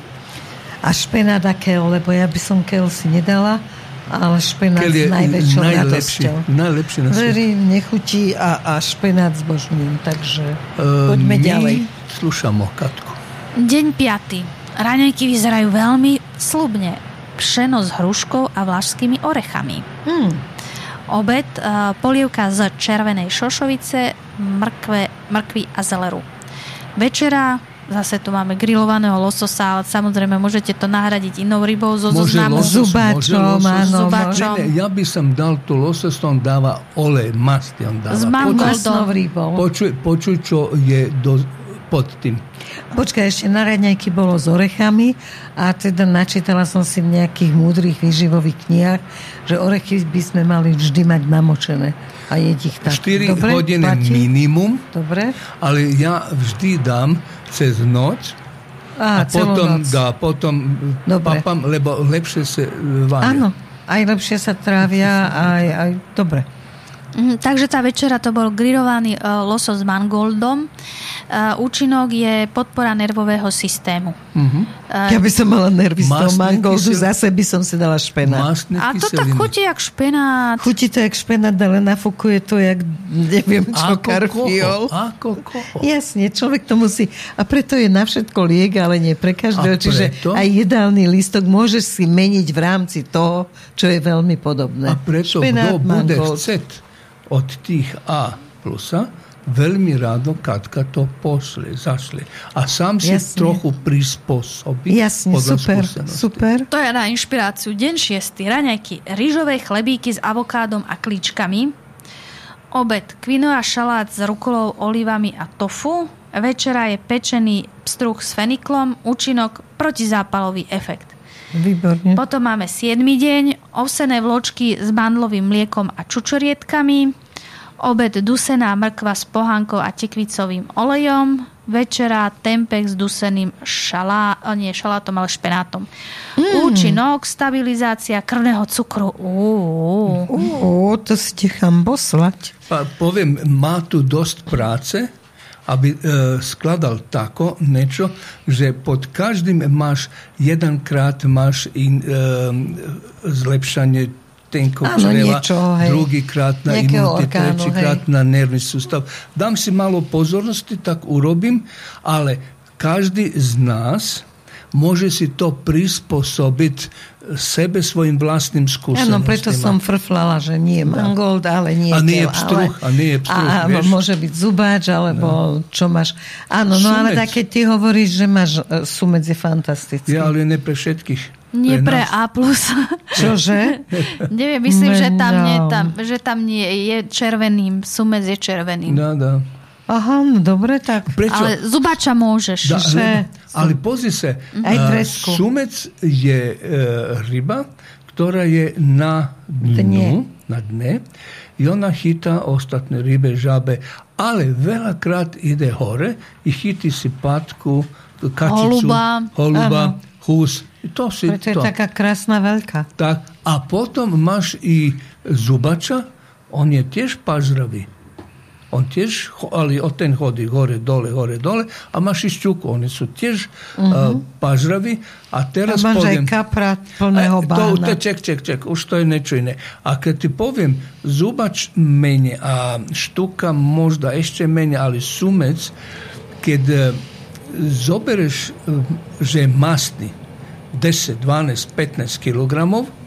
A špenát a kel, lebo ja by som kel si nedala, ale špenát s najväčšou najlepší, radosťou. Najlepší na Verím, nechutí a, a špenát zbožňujem, takže uh, poďme my ďalej. Slúšamo Katku. Deň 5. Raňajky vyzerajú veľmi slubne. Pšeno s hruškou a vlašskými orechami. Hmm. Obed, uh, polievka z červenej šošovice, mrkve, mrkvy a zeleru. Večera Zase tu máme grillovaného lososa, ale samozrejme môžete to nahradiť inou rybou zo zoznamu. Zubačom, áno. Zubačom. Ne, ne, ja by som dal tu losos, on dáva olej, masti on dáva. S mangoldom. Počuj, počuj, čo je do, pod tým. Počkaj, ešte na raňajky bolo s orechami a teda načítala som si v nejakých múdrych výživových knihách, že orechy by sme mali vždy mať namočené a jeť ich tak. 4 Dobre, hodiny platí? minimum, Dobre. ale ja vždy dám cez noc a, a potom, noc. dá, potom Dobre. papám, lebo lepšie sa vária. Áno, aj lepšie sa trávia, aj, aj dobre. Mhm, takže tá večera to bol grillovaný uh, losos s mangoldom. Uh, účinok je podpora nervového systému. Uh-huh. Uh, ja by som mala nervy z toho mangoldu, kysel... zase by som si dala špenát. A to tak chutí jak špenát. Chutí to jak špenát, ale nafúkuje to jak neviem čo, Ako karfiol. Koho? Ako koho? Jasne, človek to musí. A preto je na všetko liek, ale nie pre každého. Čiže aj jedálny lístok môžeš si meniť v rámci toho, čo je veľmi podobné. A preto špenát, kto bude mangold. chceť od tých A plusa, veľmi rádo Katka to pošle, zašle. A sám si Jasne. trochu prispôsobí. Jasne, super, super. To je na inšpiráciu. Deň 6. Raňajky, rýžové chlebíky s avokádom a klíčkami. Obed, kvinoa šalát s rukolou, olivami a tofu. Večera je pečený pstruh s feniklom. Účinok, protizápalový efekt. Výborne. Potom máme 7. deň, ovsené vločky s bandlovým mliekom a čučorietkami, obed dusená mrkva s pohánkou a tekvicovým olejom, večera tempek s duseným šalá, nie šalátom, ale špenátom. Mm. Účinok, stabilizácia krvného cukru. Uú. Ó, to si nechám poslať. Pa, poviem, má tu dosť práce, aby e, skladal tako niečo, že pod každým máš jedenkrát máš in, e, zlepšanie tenko čreva, drugi krat na imunitet, treći krat na nervni sustav. Dam si malo pozornosti, tak urobim, ali každi z nas može si to prisposobiti sebe svojim vlastným skúsenostiam. Áno, preto som frflala, že nie mangold, ale nie A nie je pstruh, ale... a nie je pstruh, a, vieš? môže byť zubáč, alebo no. čo máš. Áno, no ale Sumec. tak keď ty hovoríš, že máš e, sumec je fantastický. Ja, ale ne pre všetkých. Nie pre nás. A+. Čože? Neviem, myslím, že tam, nie, No. tam, že tam nie je červeným. Sumec je červeným. Dá, dá. Aha, no dobre, tak. Prečo? Ale zubača môžeš. Da, že- ale pozri sa, Aj a, tresku. sumec je e, ryba, ktorá je na dnu, Dne. na dne i ona chytá ostatné rybe, žabe, ale veľakrát ide hore i chytí si patku, kačicu, Holuba. holuba hús. To si Preto je to. taká krásna veľká. Tak, a potom máš i zubača, on je tiež pažravý. On tiež, cho- ale o ten chodí hore, dole, hore, dole. A máš i šťuku, oni sú tiež uh, pažraví. A A teraz aj poviem... kapra plného E, to, bána. to, ček, ček, ček, už to je niečo iné. A keď ti poviem, zubač menej a štuka možda ešte menej, ale sumec, keď e, zobereš, že masný, 10, 12, 15 kilogramov, a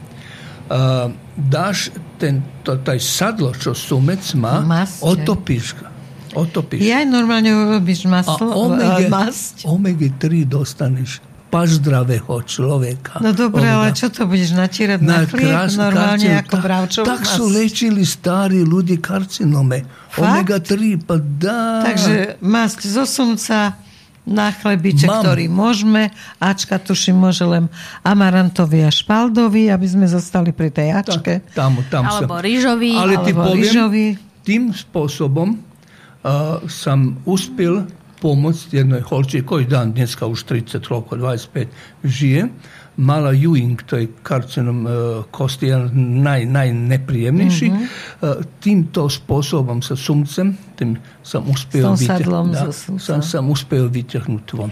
dáš ten, to, taj sadlo, čo sumec má, Masť, otopíš ga. Otopíš. Ja normálne urobíš A maslo, omega, e, masť. omega 3 dostaneš paždravého človeka. No dobre, ale čo to budeš natírať na, chlieb? krás- normálne karcin- ako tak- bravčov Tak sú liečili starí ľudí karcinome. Fakt? Omega 3, pa dá. Takže masť zo sumca, Na chlebiček, Mám. ktorý môžeme. Ačka tuším môže len amarantovi a špaldovi, aby sme zostali pri tej ačke. Tam, tam Alebo som. rýžový. Ale Alebo poviem, rýžový. tým spôsobom uh, som uspel pomôcť jednej holči, koji dan dneska už 30 rokov, 25 žije, mala Ewing, to je karcinom uh, kosti, jedan naj, najneprijemnejší. Mhm. Uh, týmto spôsobom sa sumcem, tým som uspel, S tom sadlom da, zo sumca. som, som uspel vyťahnuť von.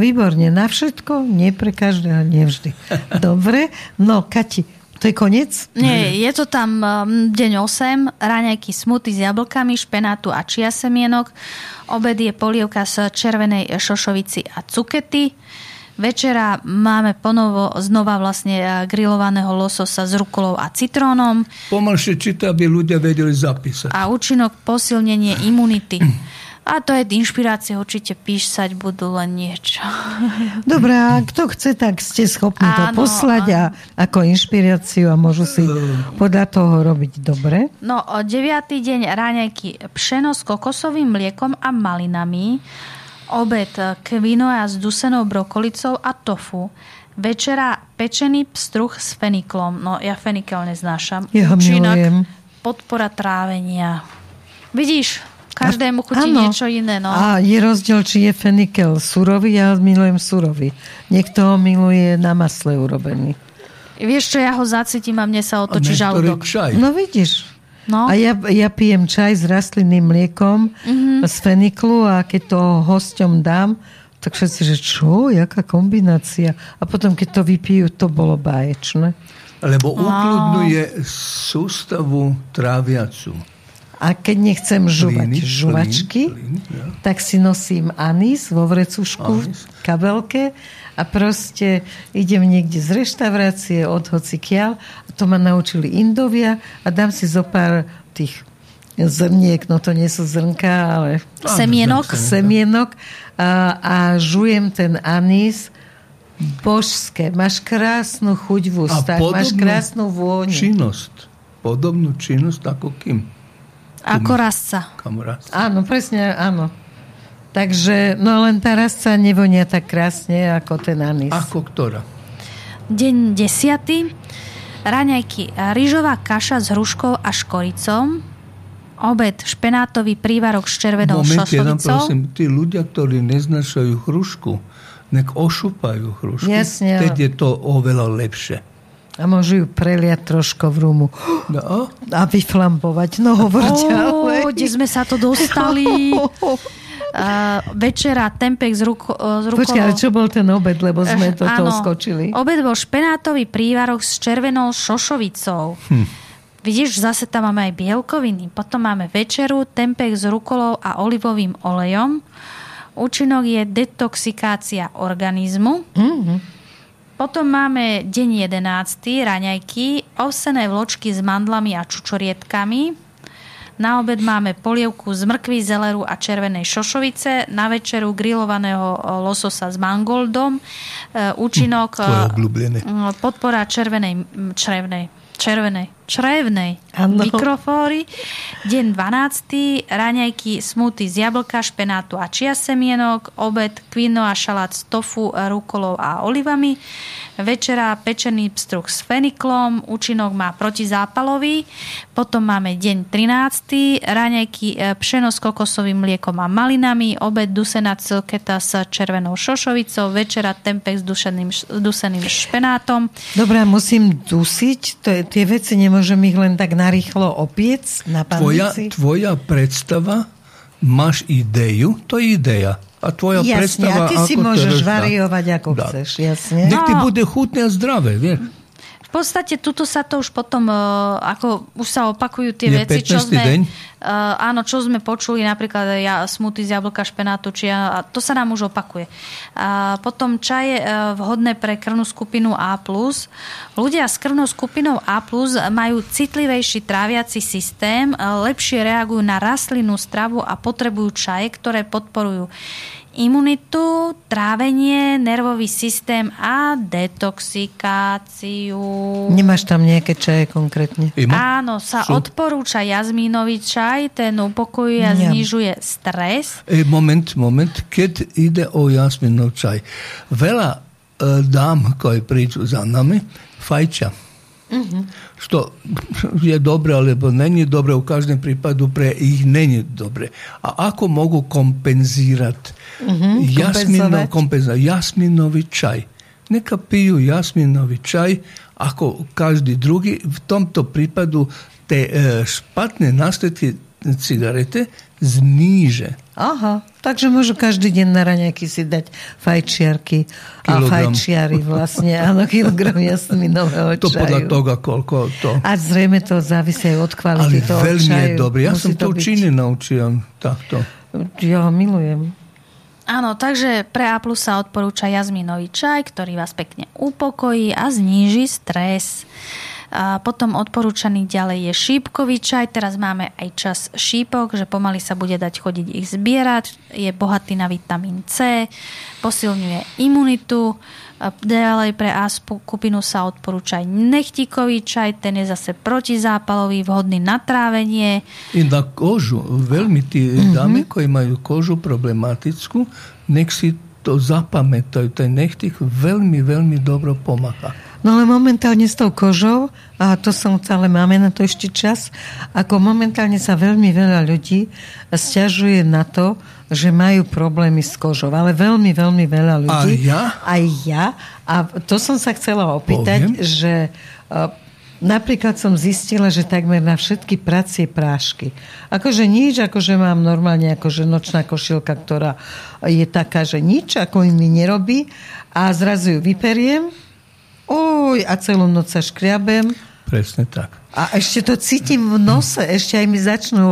Výborne, na všetko, nie pre každého, nevždy. Dobre, no Kati, to je koniec? Nie, je to tam um, deň 8, raňajky smuty s jablkami, špenátu a čia semienok. Obed je polievka z červenej šošovici a cukety. Večera máme ponovo znova vlastne eh, grillovaného lososa s rukolou a citrónom Pomalšie číta, aby ľudia vedeli zapísať. a účinok posilnenie imunity. A to je inšpirácia, určite písať budú len niečo. Dobre, a kto chce, tak ste schopní to Áno, poslať a ako inšpiráciu a môžu si podľa toho robiť dobre. No, o 9. deň ráňajky pšeno s kokosovým mliekom a malinami, obed kvinoa s dusenou brokolicou a tofu, večera pečený pstruh s feniklom. No, ja fenikel neznášam. Ja ho milujem. podpora trávenia. Vidíš, každému chutí Áno. niečo iné. No. A je rozdiel, či je fenikel surový, ja milujem surový. Niekto ho miluje na masle urobený. Vieš čo, ja ho zacítim a mne sa otočí žalúdok. čaj. No vidíš. No. A ja, ja pijem čaj s rastlinným mliekom Mhm. z feniklu a keď to hosťom dám, tak všetci, že čo, jaká kombinácia. A potom, keď to vypijú, to bolo báječné. Lebo ukludňuje sústavu tráviacu. A keď nechcem žuvať Plíny, žuvačky, plín, plín, ja. tak si nosím anís vo vrecušku, v Anís. kabelke a proste idem niekde z reštaurácie od hocikiaľ a to ma naučili Indovia a dám si zo pár tých zrniek, no to nie sú zrnka, ale Semienok. semienok a, a žujem ten anís božské. Máš krásnu chuť v ústach, máš krásnu vôňu. činnosť. Podobnú činnosť ako kým? Ako rasca. Áno, presne, áno. Takže, no len tá rastca nevonia tak krásne ako ten anís. Ako ktorá? Deň 10. Raňajky. Rýžová kaša s hruškou a škoricom. Obed. Špenátový prívarok s červenou Moment, jeden šošovicou. prosím, tí ľudia, ktorí neznašajú hrušku, nek ošupajú hrušku. Jasne, Teď je to oveľa lepšie. A môžu ju preliať trošku v rumu. No, A vyflambovať. No hovor ďalej. Ó, kde sme sa to dostali. Uh, večera tempek s, ruko, s rukou. Počkaj, ale čo bol ten obed, lebo sme do toho Áno. skočili. Obed bol špenátový prívarok s červenou šošovicou. Hm. Vidíš, zase tam máme aj bielkoviny. Potom máme večeru, tempek s rukolou a olivovým olejom. Účinok je detoxikácia organizmu. Mhm. Potom máme deň 11. raňajky, ovsené vločky s mandlami a čučorietkami. Na obed máme polievku z mrkvy, zeleru a červenej šošovice. Na večeru grillovaného e, lososa s mangoldom. E, Účinok je e, podpora červenej, m, črevnej, červenej, črevnej Áno. mikrofóry. Deň 12. Raňajky, smuty z jablka, špenátu a čia semienok. Obed, kvinoa, šalát z tofu, rukolou a olivami. Večera pečený pstruh s feniklom. Účinok má protizápalový. Potom máme deň 13. Raňajky, e, pšeno s kokosovým mliekom a malinami. Obed, dusená celketa s červenou šošovicou. Večera tempek s dušeným, duseným špenátom. Dobre, musím dusiť. To je, tie veci nemôžem ich len tak narýchlo opiec na Tvoja, panvici. tvoja predstava, máš ideju, to je ideja. A tvoja Jasne, predstava, a ty si ako to môžeš variovať ako Dá. chceš, jasne. Nech ti No. bude chutné a zdravé, vieš. V podstate tuto sa to už potom, e, ako už sa opakujú tie Je veci, čo 15. sme, deň? e, áno, čo sme počuli, napríklad ja, smuty z jablka, špenátu, či a to sa nám už opakuje. A potom čaje e, vhodné pre krvnú skupinu A+. Ľudia s krvnou skupinou A+, majú citlivejší tráviaci systém, lepšie reagujú na rastlinnú stravu a potrebujú čaje, ktoré podporujú imunitu, trávenie, nervový systém a detoxikáciu. Nemáš tam nejaké čaje konkrétne? Ima? Áno, sa Sú? odporúča jazmínový čaj, ten upokojuje a znižuje stres. E, moment, moment, keď ide o jazmínov čaj. Veľa e, dám, koje prídu za nami, fajča. Mm-hmm. Što je dobro, alebo není dobro, u každem pripadu pre ih není dobre. A ako mogu kompenzirati mm-hmm, jasmino, kompenza, jasminovi čaj. Neka piju jasminovi čaj, ako každý drugi, v tomto prípadu te e, špatné následky cigarete zníže. Aha, takže môžu každý deň na raňajky si dať fajčiarky kilogram. a fajčiary vlastne, áno, kilogram jasminového čaju. To podľa toho, koľko to. A zrejme to závisí aj od kvality Ale toho veľmi čaju. je dobrý. Ja Musí som to v Číne naučil takto. Ja ho milujem. Áno, takže pre A plus sa odporúča jazminový čaj, ktorý vás pekne upokojí a zníži stres. A potom odporúčaný ďalej je šípkový čaj. Teraz máme aj čas šípok, že pomaly sa bude dať chodiť ich zbierať. Je bohatý na vitamín C, posilňuje imunitu. Ďalej pre A skupinu sa odporúča aj nechtíkový čaj, ten je zase protizápalový, vhodný na trávenie. I na kožu. Veľmi tí mm-hmm. dámy, koji majú kožu problematickú, nech si to zapamätajú. Ten nechtík veľmi, veľmi dobro pomáha. No ale momentálne s tou kožou, a to som ale máme na to ešte čas, ako momentálne sa veľmi veľa ľudí stiažuje na to, že majú problémy s kožou. Ale veľmi, veľmi veľa ľudí. A ja? Aj ja. A to som sa chcela opýtať, Poviem. že Napríklad som zistila, že takmer na všetky pracie prášky. Akože nič, akože mám normálne akože nočná košilka, ktorá je taká, že nič, ako mi nerobí a zrazu ju vyperiem Uj, a celú noc sa škriabem. Presne tak. A ešte to cítim v nose, ešte aj mi začnú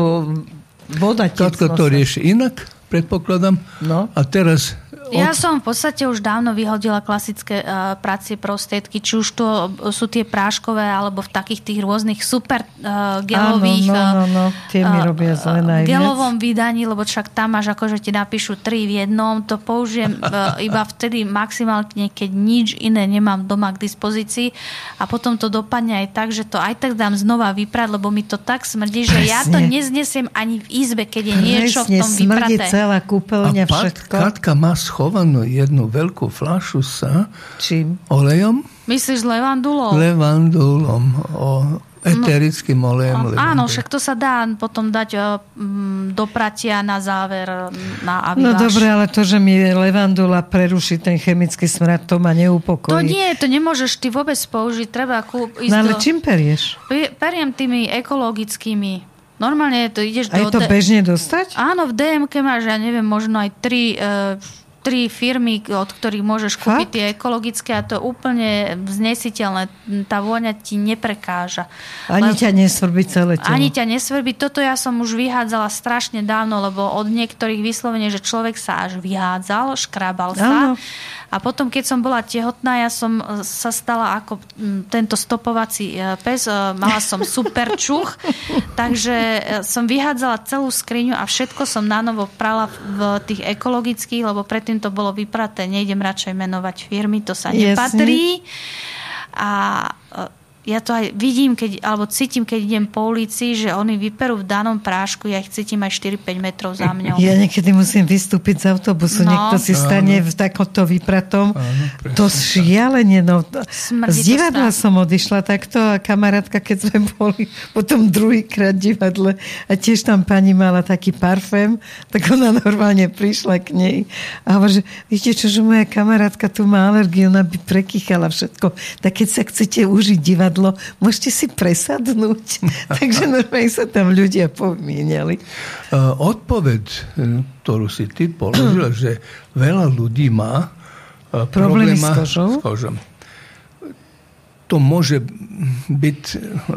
voda Katko to rieši inak, predpokladám. No. A teraz ja som v podstate už dávno vyhodila klasické uh, pracie prostriedky, či už to sú tie práškové, alebo v takých tých rôznych super uh, gelových... Áno, no, no, no. Tie mi robia zle najviac. gelovom vydaní, lebo však tam máš ako, že ti napíšu tri v jednom. To použijem uh, iba vtedy maximálne, keď nič iné nemám doma k dispozícii. A potom to dopadne aj tak, že to aj tak dám znova vyprať, lebo mi to tak smrdí, že Presne. ja to neznesiem ani v izbe, keď je niečo Presne, v tom vypraté. smrdí celá kúpeľňa, všetko. Katka má schovanú jednu veľkú fľašu sa Čím? olejom. Myslíš levandulom? Levandulom. O, eterickým no, olejom. No, áno, však to sa dá potom dať um, do pratia na záver na aviváš. No dobre, ale to, že mi levandula preruší ten chemický smrad, to ma neupokojí. To nie, to nemôžeš ty vôbec použiť. Treba kúp, ísť no ale do... čím perieš? Periem tými ekologickými Normálne to ideš a do... A je to bežne dostať? Áno, v DMK máš, ja neviem, možno aj tri uh, tri firmy, od ktorých môžeš kúpiť Fakt? tie ekologické a to je úplne znesiteľné. Tá vôňa ti neprekáža. Ani lebo, ťa nesvrbí celé telo. Ani ťa nesvrbí. Toto ja som už vyhádzala strašne dávno, lebo od niektorých vyslovene, že človek sa až vyhádzal, škrábal sa. Áno. A potom, keď som bola tehotná, ja som e, sa stala ako tento stopovací e, pes. E, mala som super čuch, takže som vyhádzala celú skriňu a všetko som na novo prala v tých ekologických, lebo predtým to bolo vypraté. Nejdem radšej menovať firmy, to sa nepatrí. A ja to aj vidím, keď, alebo cítim, keď idem po ulici, že oni vyperú v danom prášku, ja ich cítim aj 4-5 metrov za mňou. Ja niekedy musím vystúpiť z autobusu, no. niekto si stane v takomto vypratom. Áno, to šialenie. No. z divadla som odišla takto a kamarátka, keď sme boli potom druhýkrát divadle a tiež tam pani mala taký parfém, tak ona normálne prišla k nej a hovorí, že viete čo, že moja kamarátka tu má alergiu, ona by prekýchala všetko. Tak keď sa chcete užiť divadlo, divadlo, môžete si presadnúť. Takže normálne sa tam ľudia pomieniali. Odpoveď, e, ktorú si ty položila, že veľa ľudí má e, s kožou. S kožou. To môže byť,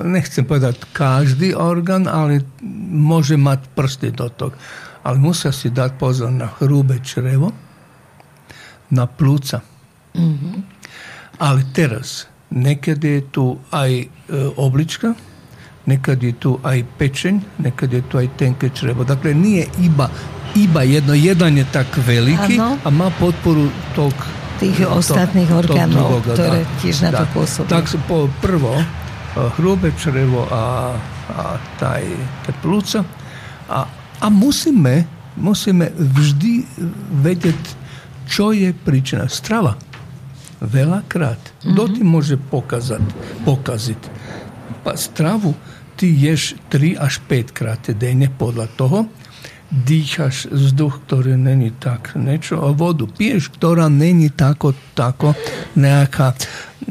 nechcem povedať každý orgán, ale môže mať prsty dotok. Ale musia si dať pozor na hrubé črevo, na plúca. Mm-hmm. Ale teraz, Nekedy je tu aj e, oblička, nekad je tu aj pečeň, nekad je tu aj tenké črevo. Dakle, nije iba, iba jedno, jedan je tak veliki, Áno. a má podporu tog to- tog orgánov, drugoga, ktoré tiež na to Da. pôsobia. Tak po, prvo eh, hrube črevo a, a taj te pluca. A, a musíme, musíme vždy vedieť, čo je príčina. Strava. Veľakrát. Kto ti môže pokazať, pokaziť? Pa stravu ty ješ 3 až 5 krát denne podľa toho. Dýchaš vzduch, ktorý není tak niečo, a vodu piješ, ktorá není tako, tako nejaká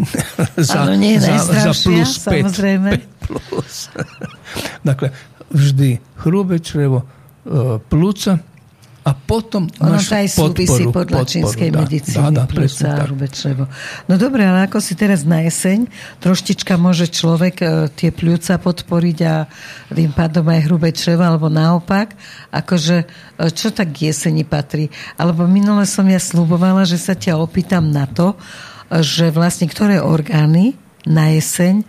za, nie za, za plus 5. samozrejme. plus. dakle, vždy hrubé črevo, e, pluca a potom Ono máš to aj súvisí podporu, podľa podporu, čínskej dá, medicíny, dá, dá, plúca a črevo. No dobre, ale ako si teraz na jeseň, troštička môže človek e, tie pľúca podporiť a tým pádom aj hrubé črevo, alebo naopak, akože e, čo tak k jeseni patrí? Alebo minule som ja slubovala, že sa ťa opýtam na to, e, že vlastne ktoré orgány na jeseň e,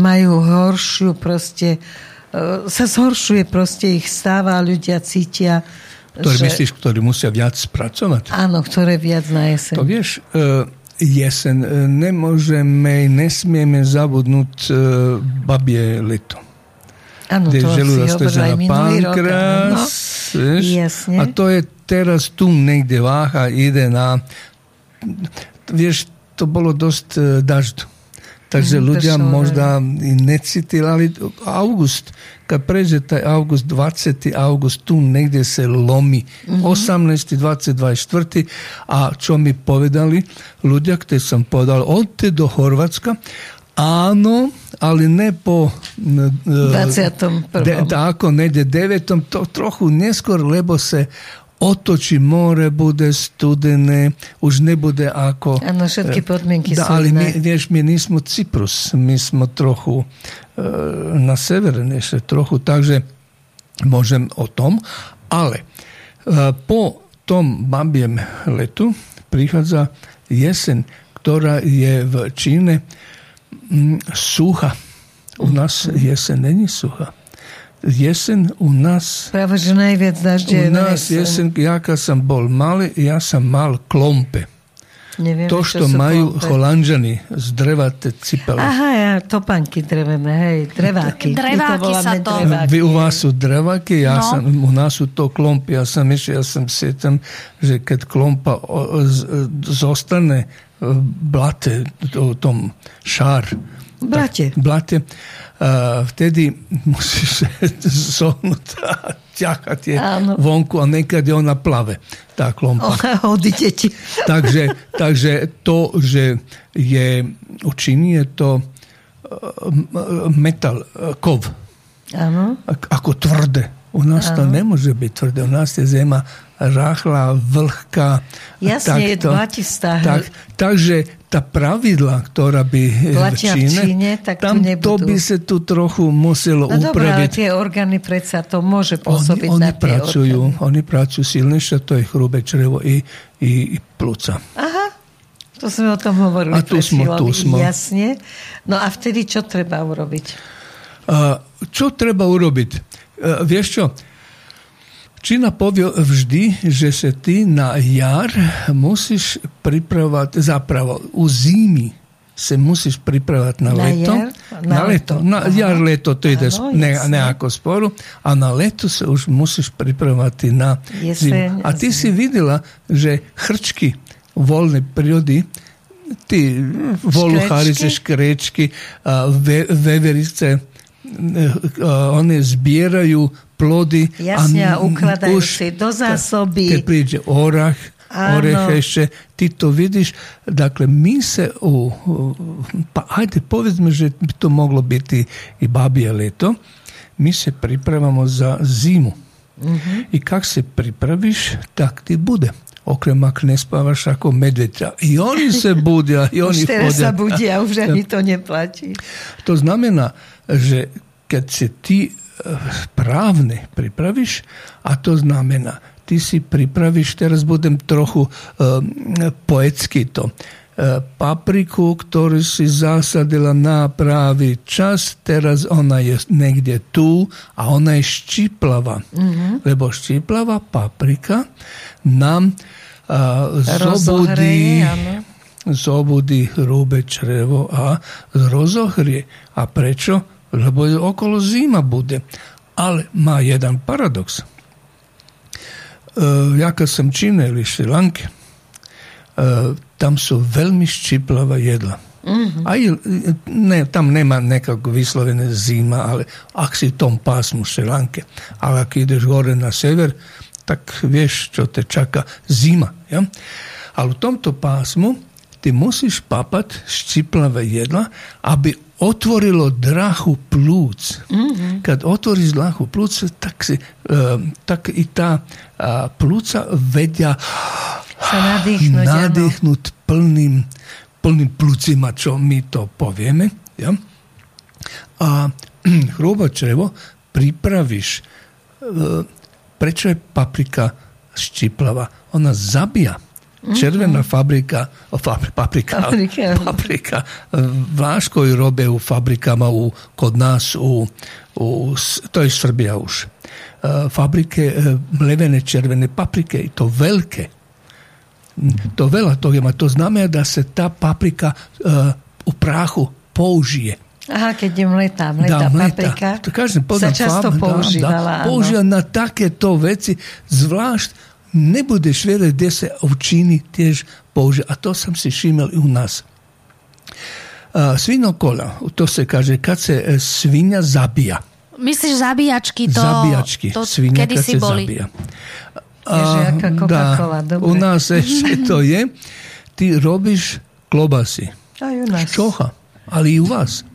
majú horšiu proste e, sa zhoršuje proste ich stáva a ľudia cítia Ktoré že- myslíš, ktorí musia viac pracovať? Áno, ktoré viac na jeseň. To vieš, e, jesen, e, nemôžeme, nesmieme zabudnúť e, babie leto. Áno, to želúda stežená áno. vieš? Jasne. A to je teraz tu niekde váha, ide na... Vieš, to bolo dosť daždu. Takže Mhm, ľudia možda i necítili, ale august, kad pređe taj august, 20. august, tu negdje se lomi. Mhm. 18. 20. 24. A čo mi povedali ľudia, ktorí som povedal, odte do Horvatska, áno, ali ne po... n- e, 21.. De, tako, negdje 9. To trochu neskôr, lebo se otoči more, bude studene, už nebude ako... Áno, všetky e, podmienky da, sú iné. mi, vieš, mi nismo Cyprus, mi smo trochu e, na sever nešte trochu, takže môžem o tom, ale e, po tom babiem letu prichádza jesen, ktorá je v Číne mm, sucha. U nás jesen není sucha. Jesen u nás Práve, že najviac dažde je u na nás jesen, ja kad sam bol mali, ja sam mal klompe. Neviem, To, čo što sú majú klompe. holandžani z drevate cipele. Aha, ja, topanky drevené, hej, dreváky. Dreváky voláme sa to- dreváky. Vy u vás sú drevaky, ja No. sam, u nás sú to klompy. Ja sam mišljel, ja sam sjećam, že kad klompa o, z, zostane v blate, u tom šar, Blate. blate, a, vtedy musíš zohnúť a ťahať je Áno. vonku a je ona plave, tá klompa. Hody deti. takže, takže to, že je u Číny je to m- metal, e, kov, Áno. ak- ako tvrdé. U nás to nemôže byť tvrdé. U nás je zema ráchla, vlhká. Jasne, je takto. dlatistá. Tak, takže tá pravidla, ktorá by e, Platia v v Číne, Číne, tak tam to by sa tu trochu muselo No dobré, ale upraviť. tie orgány predsa to môže Oni, pôsobiť oni na tie pracujú, orgány. oni pracujú silnejšie, to je chrubé črevo i, i, i pluca. Aha, to sme o tom hovorili. A tu smo, tu smo. Jasne. No a vtedy čo treba urobiť? A čo treba urobiť? E, vieš čo? Čína povie vždy, že sa ty na jar musíš pripravovať, zapravo, u zimi se musíš pripravovať na, Na leto. jar? Na Na leto. leto. Na Aha. jar, leto, to ide ne, nejako sporu. A na leto sa už musíš pripravovať na Jeseň zimu. A zimu. si videla, že chrčky voľnej prírody tí volucharice, škrečky, a ve, veverice, e, a one zbierajú plodi Jasnja, a ukladaju se do zasobi. Te priđe orah, ano. orehešće, ti to vidiš. Dakle, mi se u... Pa ajde, povez mi, že bi to moglo biti i babije leto. Mi se pripremamo za zimu. Uh-huh. I kak se pripraviš, tak ti bude okremak ne spavaš ako medveća. I oni se budja, i oni hodja. budja, už ani to plaći To znamena, že kad se ti e, správne pripraviš, a to znamená, ty si pripraviš, teraz budem trochu e, poetsky to, e, papriku, ktorú si zasadila na pravý čas, teraz ona je niekde tu a ona je štíplava. Mm-hmm. Lebo štíplava paprika nám uh, zobudí, zobudí hrubé črevo a rozohrie. A prečo? Lebo okolo zima bude. Ale má jeden paradox. Uh, ja kad sam činili Šrilanke, uh, tam sú veľmi štiplavé jedla. Mm-hmm. Aj, ne, tam nema nekako vyslovene zima, ale ak si tom pásmu Šrilanke, ale ak ideš gore na sever, tak vieš, čo te čaká zima. Ja? Ale v tomto pásmu ty musíš papať štiplavé jedla, aby otvorilo drahu plúc. Mm-hmm. Kad otvoriš dlahu plúc, tak, si, uh, tak i ta uh, plúca vedia sa nadýchnuť, nadýchnuť plným, plným plucima, čo my to povieme. Ja? A hrubé črevo pripravíš. E, prečo je paprika štiplava? Ona zabíja. Červená fabrika, paprika, paprika, paprika Láškoj robe u fabrikama u, kod nás, u, u, to je Srbija už. E, fabrike e, mlevene červene paprike, to veľké to veľa toho má. To znamená, da se ta paprika uh, u prachu použije. Aha, keď je mletá, mletá da, mleta. paprika to kažem, sa často fam, používala. Da, da, používa na takéto veci, zvlášť nebudeš vedieť, kde sa v Číni tiež použije. A to som si všimel i u nás. Uh, svinokola, to se kaže, kad se uh, svinja zabija. Myslíš zabíjačky? To, zabíjačky. To, svinja kedy si boli. Zabija. Coca-Cola, dobre. U nás ešte to je. Ty robíš klobasy. Aj u nás. Čocha. Ale i u vás.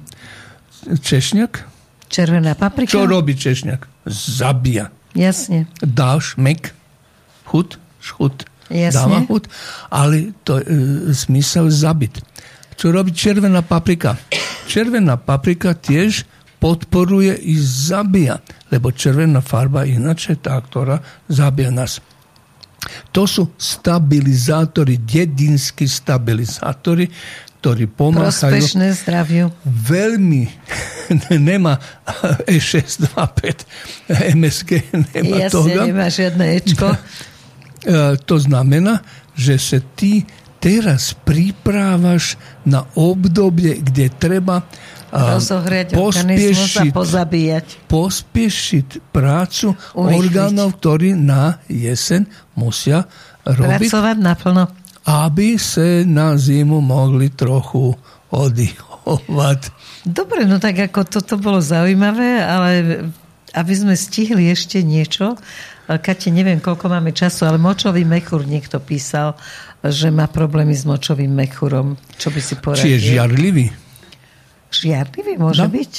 Češňak? Červená paprika. Čo robí češňak? Zabíja. Jasne. Dáš mek, chut, šchut. Jasne. Dáva chut, ale to je zmysel zabiť. Čo robí červená paprika? Červená paprika tiež podporuje i zabija, lebo červená farba inače ta, ktorá zabija nás. To sú stabilizátori, dedinskí stabilizátori, ktorí pomáhajú. Prospešné zdraviu. Veľmi nemá E625, MSG nemá Jasne, toho. nemá žiadne Ečko. E, to znamená, že sa ty teraz priprávaš na obdobie, kde treba rozohrieť pospiešiť, a pozabíjať. Pospiešiť prácu Urychliť. orgánov, ktorí na jesen musia robiť. Pracovať naplno. Aby sa na zimu mohli trochu oddychovať. Dobre, no tak ako toto bolo zaujímavé, ale aby sme stihli ešte niečo, Kate, neviem, koľko máme času, ale močový mechúr niekto písal, že má problémy s močovým mechúrom. Čo by si poradil? Či je žiarlivý? Žiarlivý môže no. byť?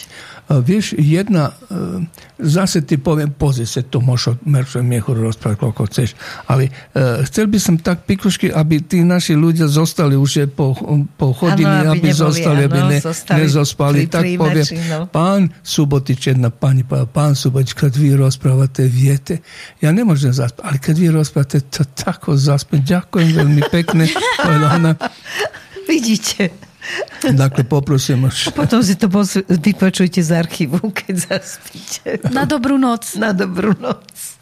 Vieš, jedna, e, zase ti poviem, pozri sa, to môžeš o mŕtvom miechu rozprávať, koľko chceš, ale uh, chcel by som tak pikušky, aby tí naši ľudia zostali už po, po chodiny, ano, aby, aby neboli, zostali, ano, aby ne, nezospali. Tak poviem, no. pán Subotič, jedna pani povedal, pán Subotič, keď vy rozprávate, viete, ja nemôžem zaspať, ale keď vy rozprávate, to tako zaspať, ďakujem veľmi pekne, povedala ona. Vidíte. Dakle, poprosím už. A potom si to vypočujte z archívu, keď zaspíte. Na dobrú noc. Na dobrú noc.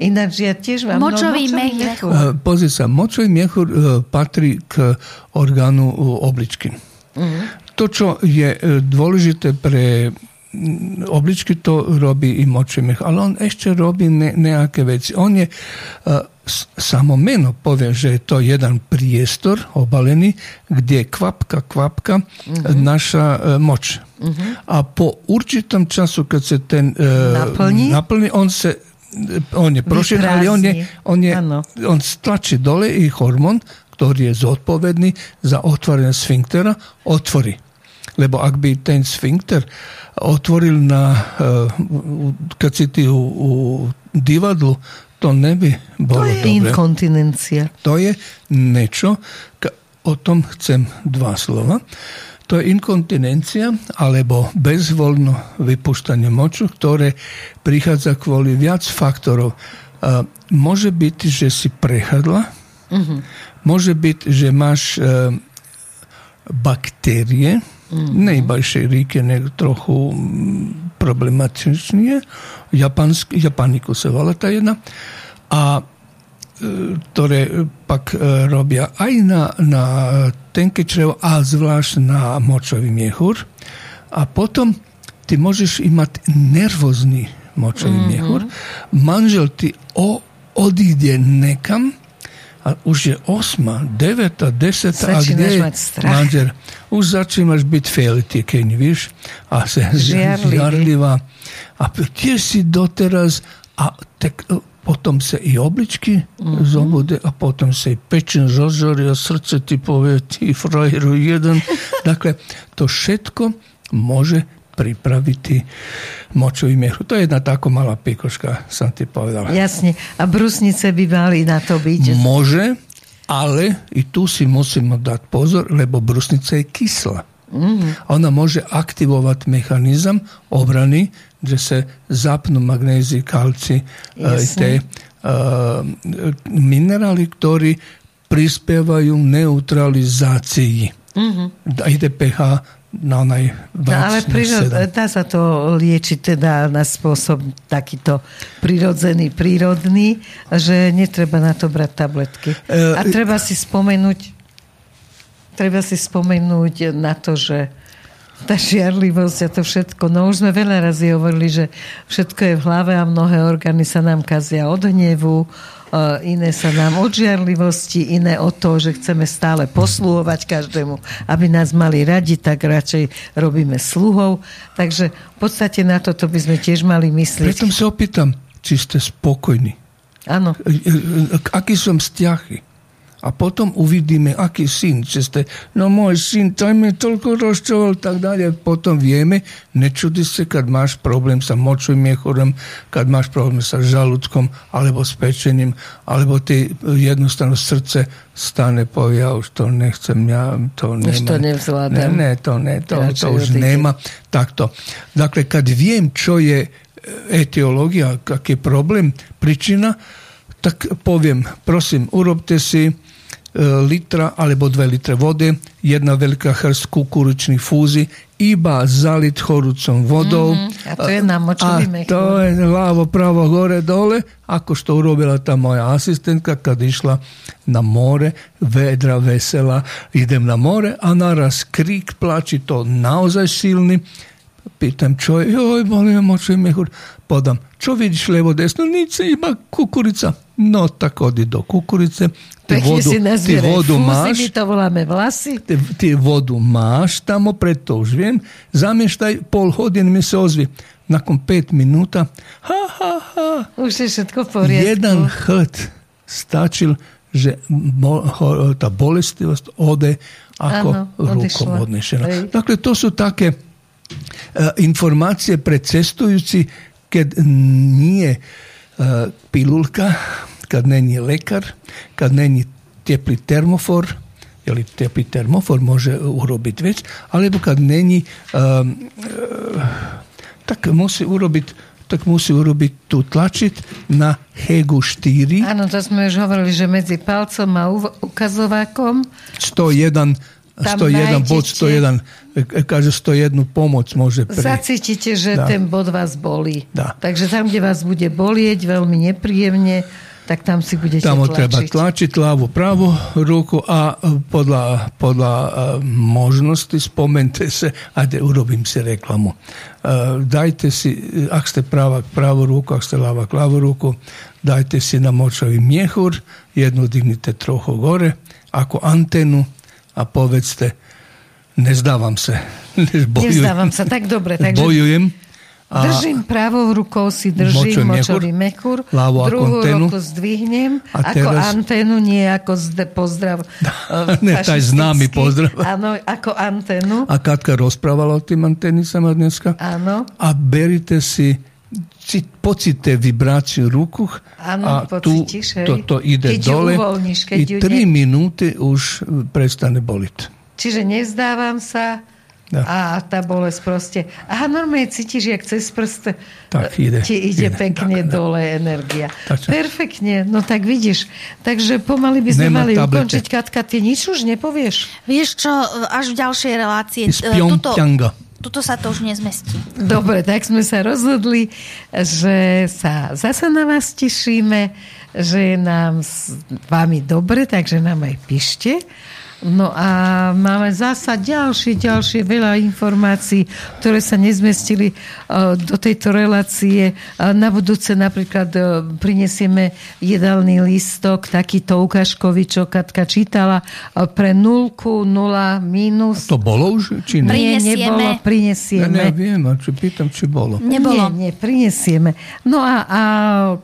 Ináč ja tiež mám... Močový, no, močový mechúr. Uh, pozri sa, močový mechúr uh, patrí k orgánu uh, obličky. Uh-huh. To, čo je dôležité pre obličky, to robí i močový mechúr. Ale on ešte robí ne, nejaké veci. On je... Uh, samo meno povie, že je to jeden priestor obalený, kde kvapka, kvapka uh-huh. naša e, moč. Uh-huh. A po určitom času, keď sa ten e, naplní, naplní on sa on je prošen, ale on, je, on, je, on stlačí dole i hormón, ktorý je zodpovedný za otvorenie sfinktera, otvorí. Lebo ak by ten sfinkter otvoril na, keď si ty u, u divadlu, to neby bolo To je dobre. inkontinencia. To je niečo, o tom chcem dva slova. To je inkontinencia alebo bezvoľno vypuštanie moču, ktoré prichádza kvôli viac faktorov. Môže byť, že si prechadla, uh-huh. Može biti, že máš e, bakterije, i baš rike, nego trochu mm, problematičnije. Japansk, Japaniku se vola ta jedna. A e, ktoré pak e, robia aj na, na tenké črevo, a zvlášť na močový miechur. A potom ty môžeš imať nervózny močový mm-hmm. miechur. Manžel ti o, odíde nekam a už je osma, deveta, deseta a kde je manžel? Už začínaš byť felity, keď víš, a se žiarlivá. A tiež si doteraz a tak e, potom se i obličky mm-hmm. zobude a potom se i pečen rozžori a srdce ti povie ti frajeru jeden. dakle, to všetko može pripraviti močový miech. To je jedna tako malá pikoška, som ti povedal. Jasne. A brusnice by mali na to byť? Môže, ale i tu si musíme dať pozor, lebo brusnica je kyslá. Mm. Ona môže aktivovať mechanizam obrany, že sa zapnú magnézy, kalci, tie uh, minerály, ktorí prispievajú neutralizácii. Mm-hmm. Ide pH na onaj no, ale prírod, dá sa to liečiť teda na spôsob takýto prirodzený, prírodný, že netreba na to brať tabletky. Uh, a treba si spomenúť treba si spomenúť na to, že tá žiarlivosť a to všetko. No už sme veľa razy hovorili, že všetko je v hlave a mnohé orgány sa nám kazia od hnevu, iné sa nám od žiarlivosti, iné o to, že chceme stále posluhovať každému, aby nás mali radi, tak radšej robíme sluhov. Takže v podstate na toto by sme tiež mali myslieť. Preto sa opýtam, či ste spokojní. Áno. Aký som vzťahy? A potom uvidíme, aký syn, či ste, no môj syn, to mi toľko rozčoval, tak ďalej. Potom vieme, nečudy sa, keď máš problém sa močovým miechorom, keď máš problém sa žalúdkom, alebo s pečením, alebo ty jednostavno srdce stane, povie, ja už to nechcem, ja to nemám. Už to. Ne, ne, to ne, to, to už nema. Takto. Dakle, kad viem, čo je etiológia, aký je problém, príčina, tak poviem, prosím, urobte si E, litra alebo dve litre vode, jedna veľká hrst kukuričných fúzy, iba zalit horúcom vodou. Mm-hmm. A to je namočový A to je ľavo, pravo, hore, dole, ako što urobila tá moja asistentka, kad išla na more, vedra, vesela, idem na more a naraz krik, plači to naozaj silný. Pitam čovjek, joj, molim, oči mehur, podam. Čo vidiš levo, desno, nici ima kukurica. No, tako odi do kukurice, ti vodu, ti vodu maš, vlasi. Ti, ti vodu maš, tamo pred to už vijem. zamještaj, pol hodin mi se ozvi. Nakon pet minuta, ha, ha, ha, po jedan hrt stačil, že ta bolestivost ode ako ano, rukom odnešena. Dakle, to su take informácie pre cestujúci, keď nie uh, pilulka, kad není lekar, kad není teplý termofor, jeli teplý termofor može urobiti već, alebo kad není, um, tak musí urobiť tak musí urobiť tu tlačiť na Hegu 4. Áno, to sme už hovorili, že medzi palcom a ukazovákom 101 101 bod 101 kaže 101 pomoc môže pre... Zacítite, že da. ten bod vás bolí. Da. Takže tam, kde vás bude bolieť veľmi nepríjemne, tak tam si budete Tamo tlačiť. treba tlačiť ľavú pravú ruku a e, podľa, podľa uh, možnosti spomente sa, ajde urobím si reklamu. Uh, dajte si, ak ste práva k pravú ruku, ak ste ľava k ľavú ruku, dajte si na močový miechur, jednu dignite trochu gore, ako antenu a povedzte, nezdávam sa. Nezdávam sa, tak dobre. Takže... Bojujem a držím pravou rukou si držím močový mekur, druhú anténu. ruku zdvihnem a ako teraz... anténu, nie ako zde pozdrav. ne, taj známy pozdrav. Áno, ako anténu. A Katka rozprávala o tým antény sama dneska. Áno. A berite si pocite vibráciu ruku a tu to, to ide keď dole keď i 3 ne... minúty už prestane boliť. Čiže nevzdávam sa, No. A tá bolesť proste. Aha, normálne cítiš, jak cez prst tak, ide, ti ide, ide pekne tak, dole tak. energia. Tak, Perfektne, no tak vidíš. Takže pomaly by sme Nemá mali tablete. ukončiť. Katka, ty nič už nepovieš? Vieš čo, až v ďalšej relácie. Z tuto, tuto sa to už nezmestí. Dobre, tak sme sa rozhodli, že sa zase na vás tešíme, že je nám s vami dobre, takže nám aj píšte. No a máme zasa ďalšie, ďalšie veľa informácií, ktoré sa nezmestili e, do tejto relácie. Na budúce napríklad e, prinesieme jedálny listok, takýto ukážkový, čo Katka čítala, e, pre nulku, nula, minus. To bolo už? Či ne? Nie, nebolo, prinesieme. Ja neviem, a či pýtam, či bolo. Nebolo. Nie, nie, prinesieme. No a, a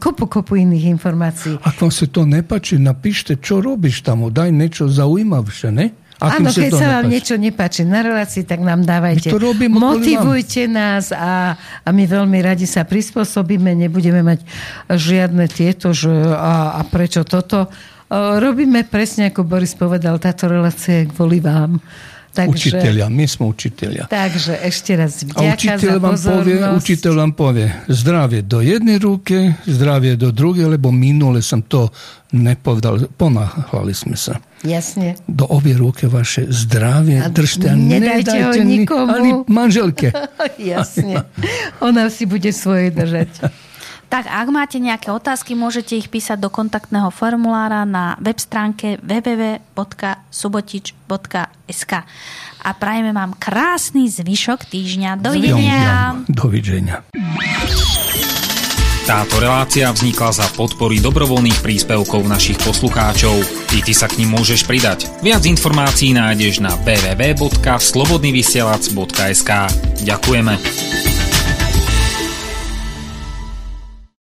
kopu, kopu iných informácií. Ak vám sa to nepačí, napíšte, čo robíš tam, daj niečo zaujímavšie ešte, ne? Áno, keď sa vám niečo nepáči na relácii, tak nám dávajte. to robím, Motivujte nás a, a my veľmi radi sa prispôsobíme, nebudeme mať žiadne tieto, že a, a prečo toto. Robíme presne, ako Boris povedal, táto relácia je kvôli vám. Takže, učiteľia, my sme učiteľia. Takže ešte raz vďaka učiteľ za vám povie, učiteľ vám povie zdravie do jednej ruky, zdravie do druhej, lebo minule som to nepovedal, ponáhľali sme sa. Jasne. Do obie ruky vaše zdravie a držte a nedajte, nedajte ho nikomu. Ani manželke. Jasne. Ona si bude svoje držať. Tak ak máte nejaké otázky, môžete ich písať do kontaktného formulára na web stránke www.subotič.sk a prajeme vám krásny zvyšok týždňa. Dovidenia. Dovidenia. Táto relácia vznikla za podpory dobrovoľných príspevkov našich poslucháčov. I ty sa k ním môžeš pridať. Viac informácií nájdeš na www.slobodnyvysielac.sk Ďakujeme.